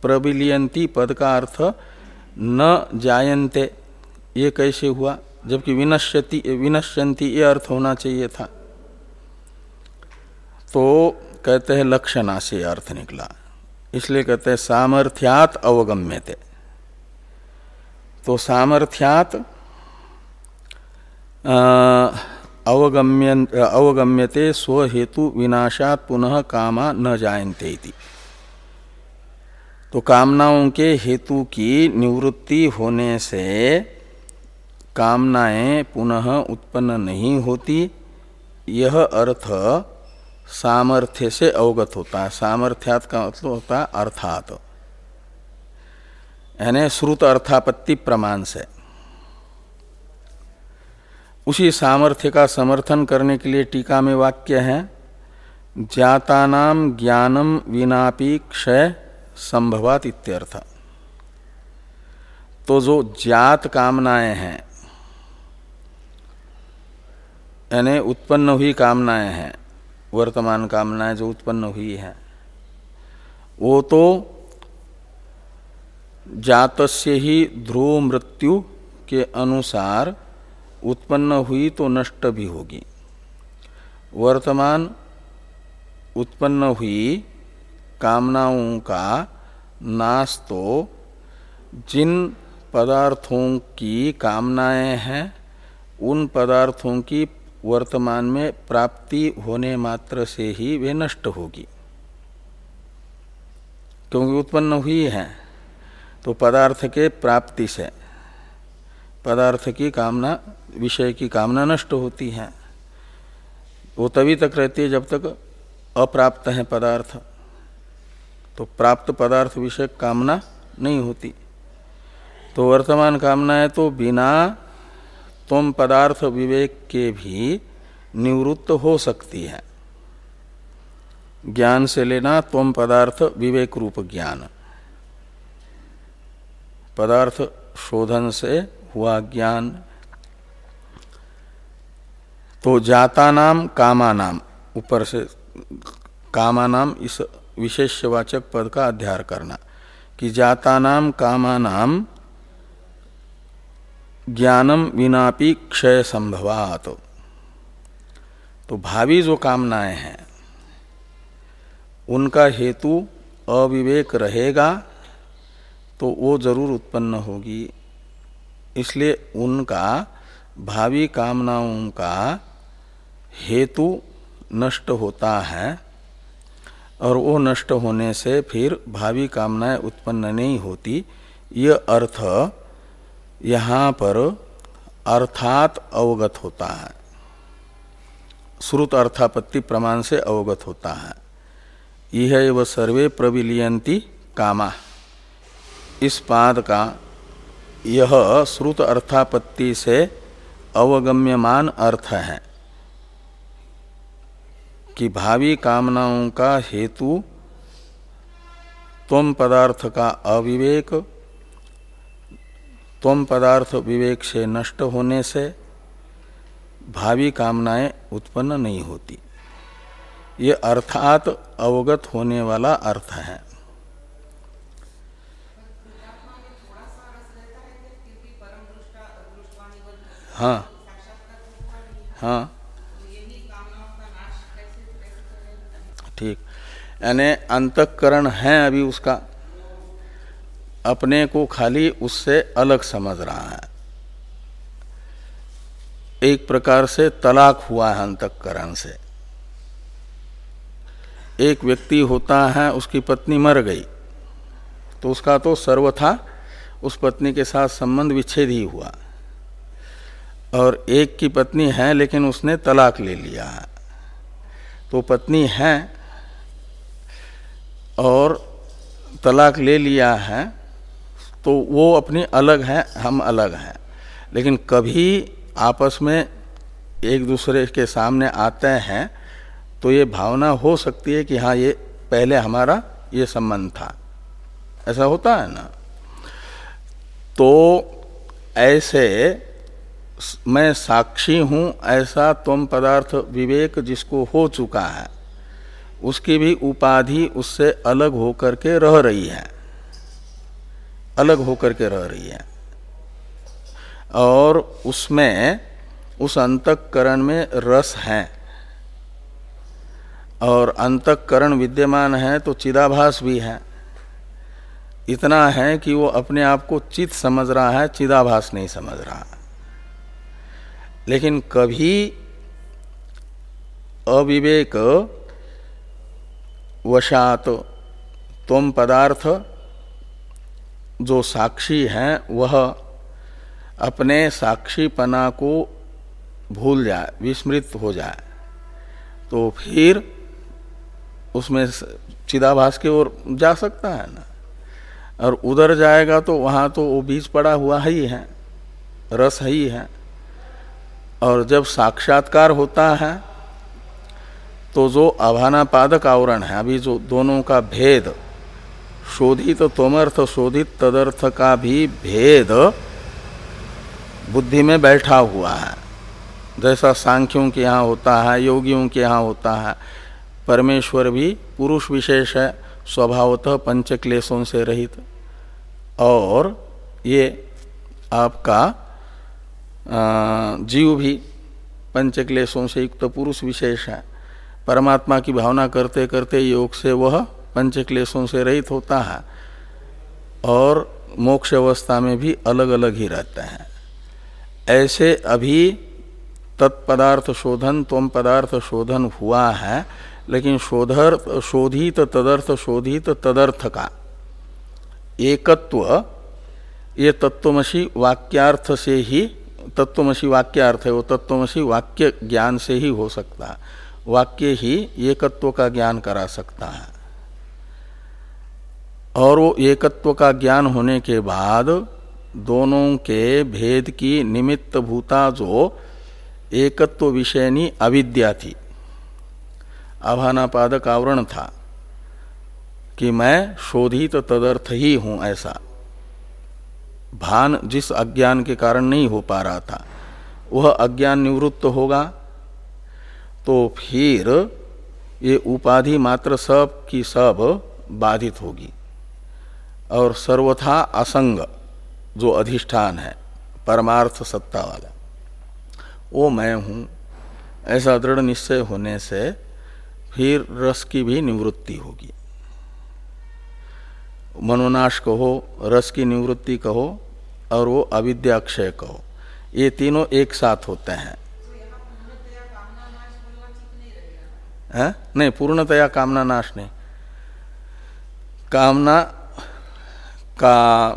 प्रविलियंती पद का अर्थ न जायन्ते। ये कैसे हुआ? जबकि विनश्यति, विनश्यंती ये अर्थ होना चाहिए था। तो कहते हैं लक्षणा से अर्थ निकला। इसलिए कहते हैं सामर्थ्यात अवगम्यते। तो सामर्थ्यात अवगम्य, अवगम्यते स्वहेतु विनाशात पुनः कामा न जायन्ते तो कामनाओं के हेतु की निवृत्ति होने से कामनाएँ पुनः उत्पन्न नहीं होती, यह अर्थ सामर्थ्य से अवगत होता। है सामर्थ्यात का मतलब होता है अर्थात। यानी श्रुत अर्थापत्ति प्रमाण से। उसी सामर्थ्य का समर्थन करने के लिए टीका में वाक्य है ज्ञातानाम ज्ञानम विनापी क्षय संभवात इत्यर्थ। तो जो ज्ञात कामनाएँ हैं, यानी उत्पन्न हुई कामनाएँ हैं, वर्तमान कामनाएँ जो उत्पन्न हुई हैं, वो तो जातस्य ही ध्रुव मृत्यु के अनुसार उत्पन्न हुई तो नष्ट भी होगी। वर्तमान उत्पन्न हुई कामनाओं का नाश तो जिन पदार्थों की कामनाएँ हैं, उन पदार्थों की वर्तमान में प्राप्ति होने मात्र से ही वे नष्ट होगी। क्योंकि उत्पन्न हुई है तो पदार्थ के प्राप्ति से। पदार्थ की कामना विषय की कामना नष्ट होती है। वो तभी तक रहती है जब तक अप्राप्त है पदार्थ। तो प्राप्त पदार्थ विषय कामना नहीं होती। तो वर्तमान कामनाएँ तो बिना तुम पदार्थ विवेक के भी निवृत्त हो सकती है। ज्ञान से लेना तुम पदार्थ विवेक रूप ज्ञान। पदार्थ शोधन से हुआ ज्ञान। तो जाता नाम, कामा नाम। ऊपर से कामा नाम, इस विशेषवाचक पद का अध्यार करना। कि जाता नाम, कामा नाम, ज्ञानम विनापि क्षय संभवात। तो भावी जो कामनाएँ हैं, उनका हेतु अविवेक रहेगा तो वो ज़रूर उत्पन्न होगी। इसलिए उनका, भावी कामनाओं का हेतु नष्ट होता है और वो नष्ट होने से फिर भावी कामनाएँ उत्पन्न नहीं होती। ये अर्थ यहाँ पर अर्थात अवगत होता है। श्रुत अर्थापत्ति प्रमाण से अवगत होता है। यह सर्वे प्रविलियंती कामा। इस पाद का यह श्रुत अर्थापत्ति से अवगम्यमान अर्थ है कि भावी कामनाओं का हेतु तुम पदार्थ का अविवेक तुम पदार्थ विवेक से नष्ट होने से भावी कामनाएँ उत्पन्न नहीं होती। ये अर्थात अवगत होने वाला अर्थ है। हाँ। हाँ। ठीक। यानी अंतकरण है अभी उसका। अपने को खाली उससे अलग समझ रहा है। एक प्रकार से तलाक हुआ है अंतकरण से। एक व्यक्ति होता है, उसकी पत्नी मर गई तो उसका तो सर्वथा उस पत्नी के साथ संबंध विच्छेद ही हुआ। और एक की पत्नी है, लेकिन उसने तलाक ले लिया है। तो पत्नी है और तलाक ले लिया है तो वो अपनी अलग है, हम अलग हैं। लेकिन कभी आपस में एक दूसरे के सामने आते हैं तो ये भावना हो सकती है कि हाँ ये पहले हमारा ये संबंध था। ऐसा होता है ना? तो ऐसे मैं साक्षी हूँ, ऐसा तुम पदार्थ विवेक जिसको हो चुका है, उसकी भी उपाधि उससे अलग होकर के रह रही है। अलग होकर के रह रही है। और उसमें, उस अंतकरण में रस है। और अंतकरण विद्यमान है तो चिदाभास भी है। इतना है कि वो अपने आप को चित समझ रहा है, चिदाभास नहीं समझ रहा। लेकिन कभी अविवेक वशात तुम पदार्थ जो साक्षी हैं, वह अपने साक्षीपना को भूल जाए, विस्मृत हो जाए। तो फिर उसमें चिदाभास की ओर जा सकता है ना। और उधर जाएगा तो वहाँ तो वो बीज पड़ा हुआ ही है, रस ही है। और जब साक्षात्कार होता है तो जो अभानापादक आवरण है, अभी जो दोनों का भेद, शोधित तोमर्थ, शोधित तदर्थ का भी भेद, बुद्धि में बैठा हुआ है। जैसा सांख्यों के यहाँ होता है, योगियों के यहाँ होता है, परमेश्वर भी पुरुष विशेष है, स्वभावतः पंच क्लेशों से रहित। और ये आपका जीव भी पंच क्लेशों से युक्त पुरुष विशेष है। परमात्मा की भावना करते करते योग से वह पंच क्लेशों से रहित होता है और मोक्ष अवस्था में भी अलग अलग ही रहते हैं। ऐसे अभी तत्पदार्थ शोधन तम पदार्थ शोधन हुआ है, लेकिन शोधर, शोधित, तदर्थ शोधित, तदर्थ का एकत्व, ये तत्वमसी वाक्यार्थ से ही तत्वमसी वाक्य अर्थ है वो तत्वमसी वाक्य ज्ञान से ही हो सकता है। वाक्य ही एकत्व का ज्ञान करा सकता है। और वो एकत्व का ज्ञान होने के बाद दोनों के भेद की निमित्त भूता जो एकत्व विषयनी अविद्या थी। आभानापादक आवरण था कि मैं शोधित तदर्थ ही हूँ ऐसा। भान जिस अज्ञान के कारण नहीं हो पा रहा था, वह अज्ञान निवृत्त होगा। तो फिर ये उपाधि मात्र सब की सब बाधित होगी। और सर्वथा असंग जो अधिष्ठान है, परमार्थ सत्ता वाला, वो मैं हूँ। ऐसा दृढ़ निश्चय होने से फिर रस की भी निवृत्ति होगी। मनोनाश कहो, रस की निवृत्ति कहो और वो अविद्याक्षय कहो। ये तीनों एक साथ होते हैं। है? नहीं, पूर्णतया कामना नाश नहीं। कामना का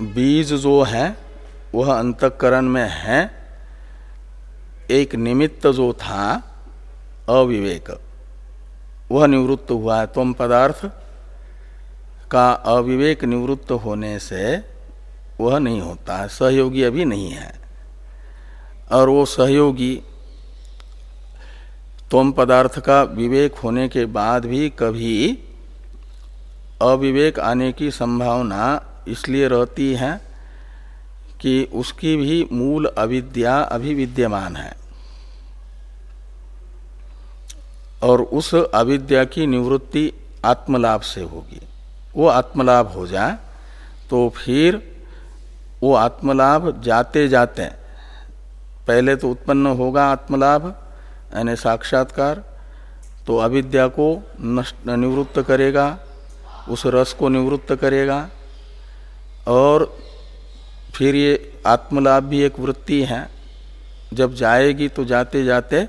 बीज जो है, वह अंतकरण में है। एक निमित्त जो था, अविवेक। वह निवृत्त हुआ है। तुम पदार्थ का अविवेक निवृत्त होने से वह नहीं होता है, सहयोगी अभी नहीं है। और वो सहयोगी तोम पदार्थ का विवेक होने के बाद भी कभी अविवेक आने की संभावना इसलिए रहती है कि उसकी भी मूल अविद्या अभी विद्यमान है। और उस अविद्या की निवृत्ति आत्मलाभ से होगी। वो आत्मलाभ हो जाए तो फिर वो आत्मलाभ जाते जाते पहले तो उत्पन्न होगा आत्मलाभ, यानी साक्षात्कार तो अविद्या को नष्ट, निवृत्त करेगा, उस रस को निवृत्त करेगा, और फिर ये आत्मलाभ भी एक वृत्ति है। जब जाएगी तो जाते जाते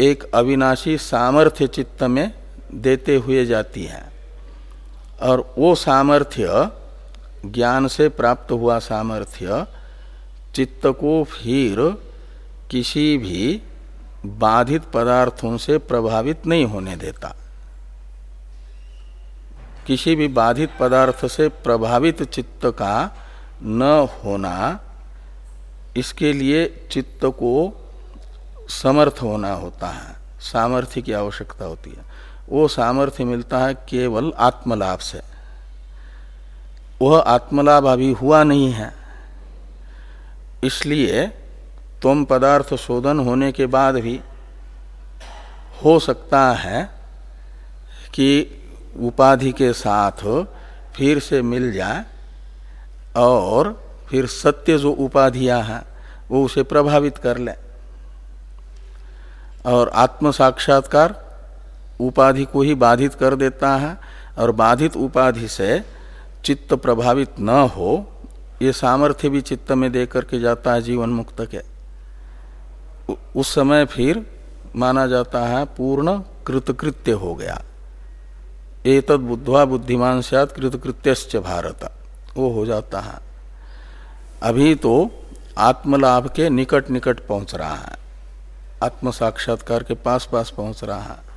एक अविनाशी सामर्थ्य चित्त में देते हुए जाती है। और वो सामर्थ्य ज्ञान से प्राप्त हुआ सामर्थ्य चित्त को फिर किसी भी बाधित पदार्थों से प्रभावित नहीं होने देता। किसी भी बाधित पदार्थ से प्रभावित चित्त का न होना, इसके लिए चित्त को समर्थ होना होता है, सामर्थ्य की आवश्यकता होती है। वो सामर्थ्य मिलता है केवल आत्मलाभ से। वह आत्मलाभ अभी हुआ नहीं है। इसलिए तुम पदार्थ शोधन होने के बाद भी हो सकता है कि उपाधि के साथ फिर से मिल जाए और फिर सत्य जो उपाधियाँ हैं, वो उसे प्रभावित कर ले। और आत्म साक्षात्कार उपाधि को ही बाधित कर देता है और बाधित उपाधि से चित्त प्रभावित न हो, ये सामर्थ्य भी चित्त में दे करके जाता है, जीवन मुक्त के। उस समय फिर माना जाता है पूर्ण कृतकृत्य हो गया। ये तद बुद्धवा बुद्धिमान सत कृतकृत्य भारत। वो हो जाता है। अभी तो आत्मलाभ के निकट निकट पहुँच रहा है। आत्म साक्षात्कार के पास पास पहुँच रहा है।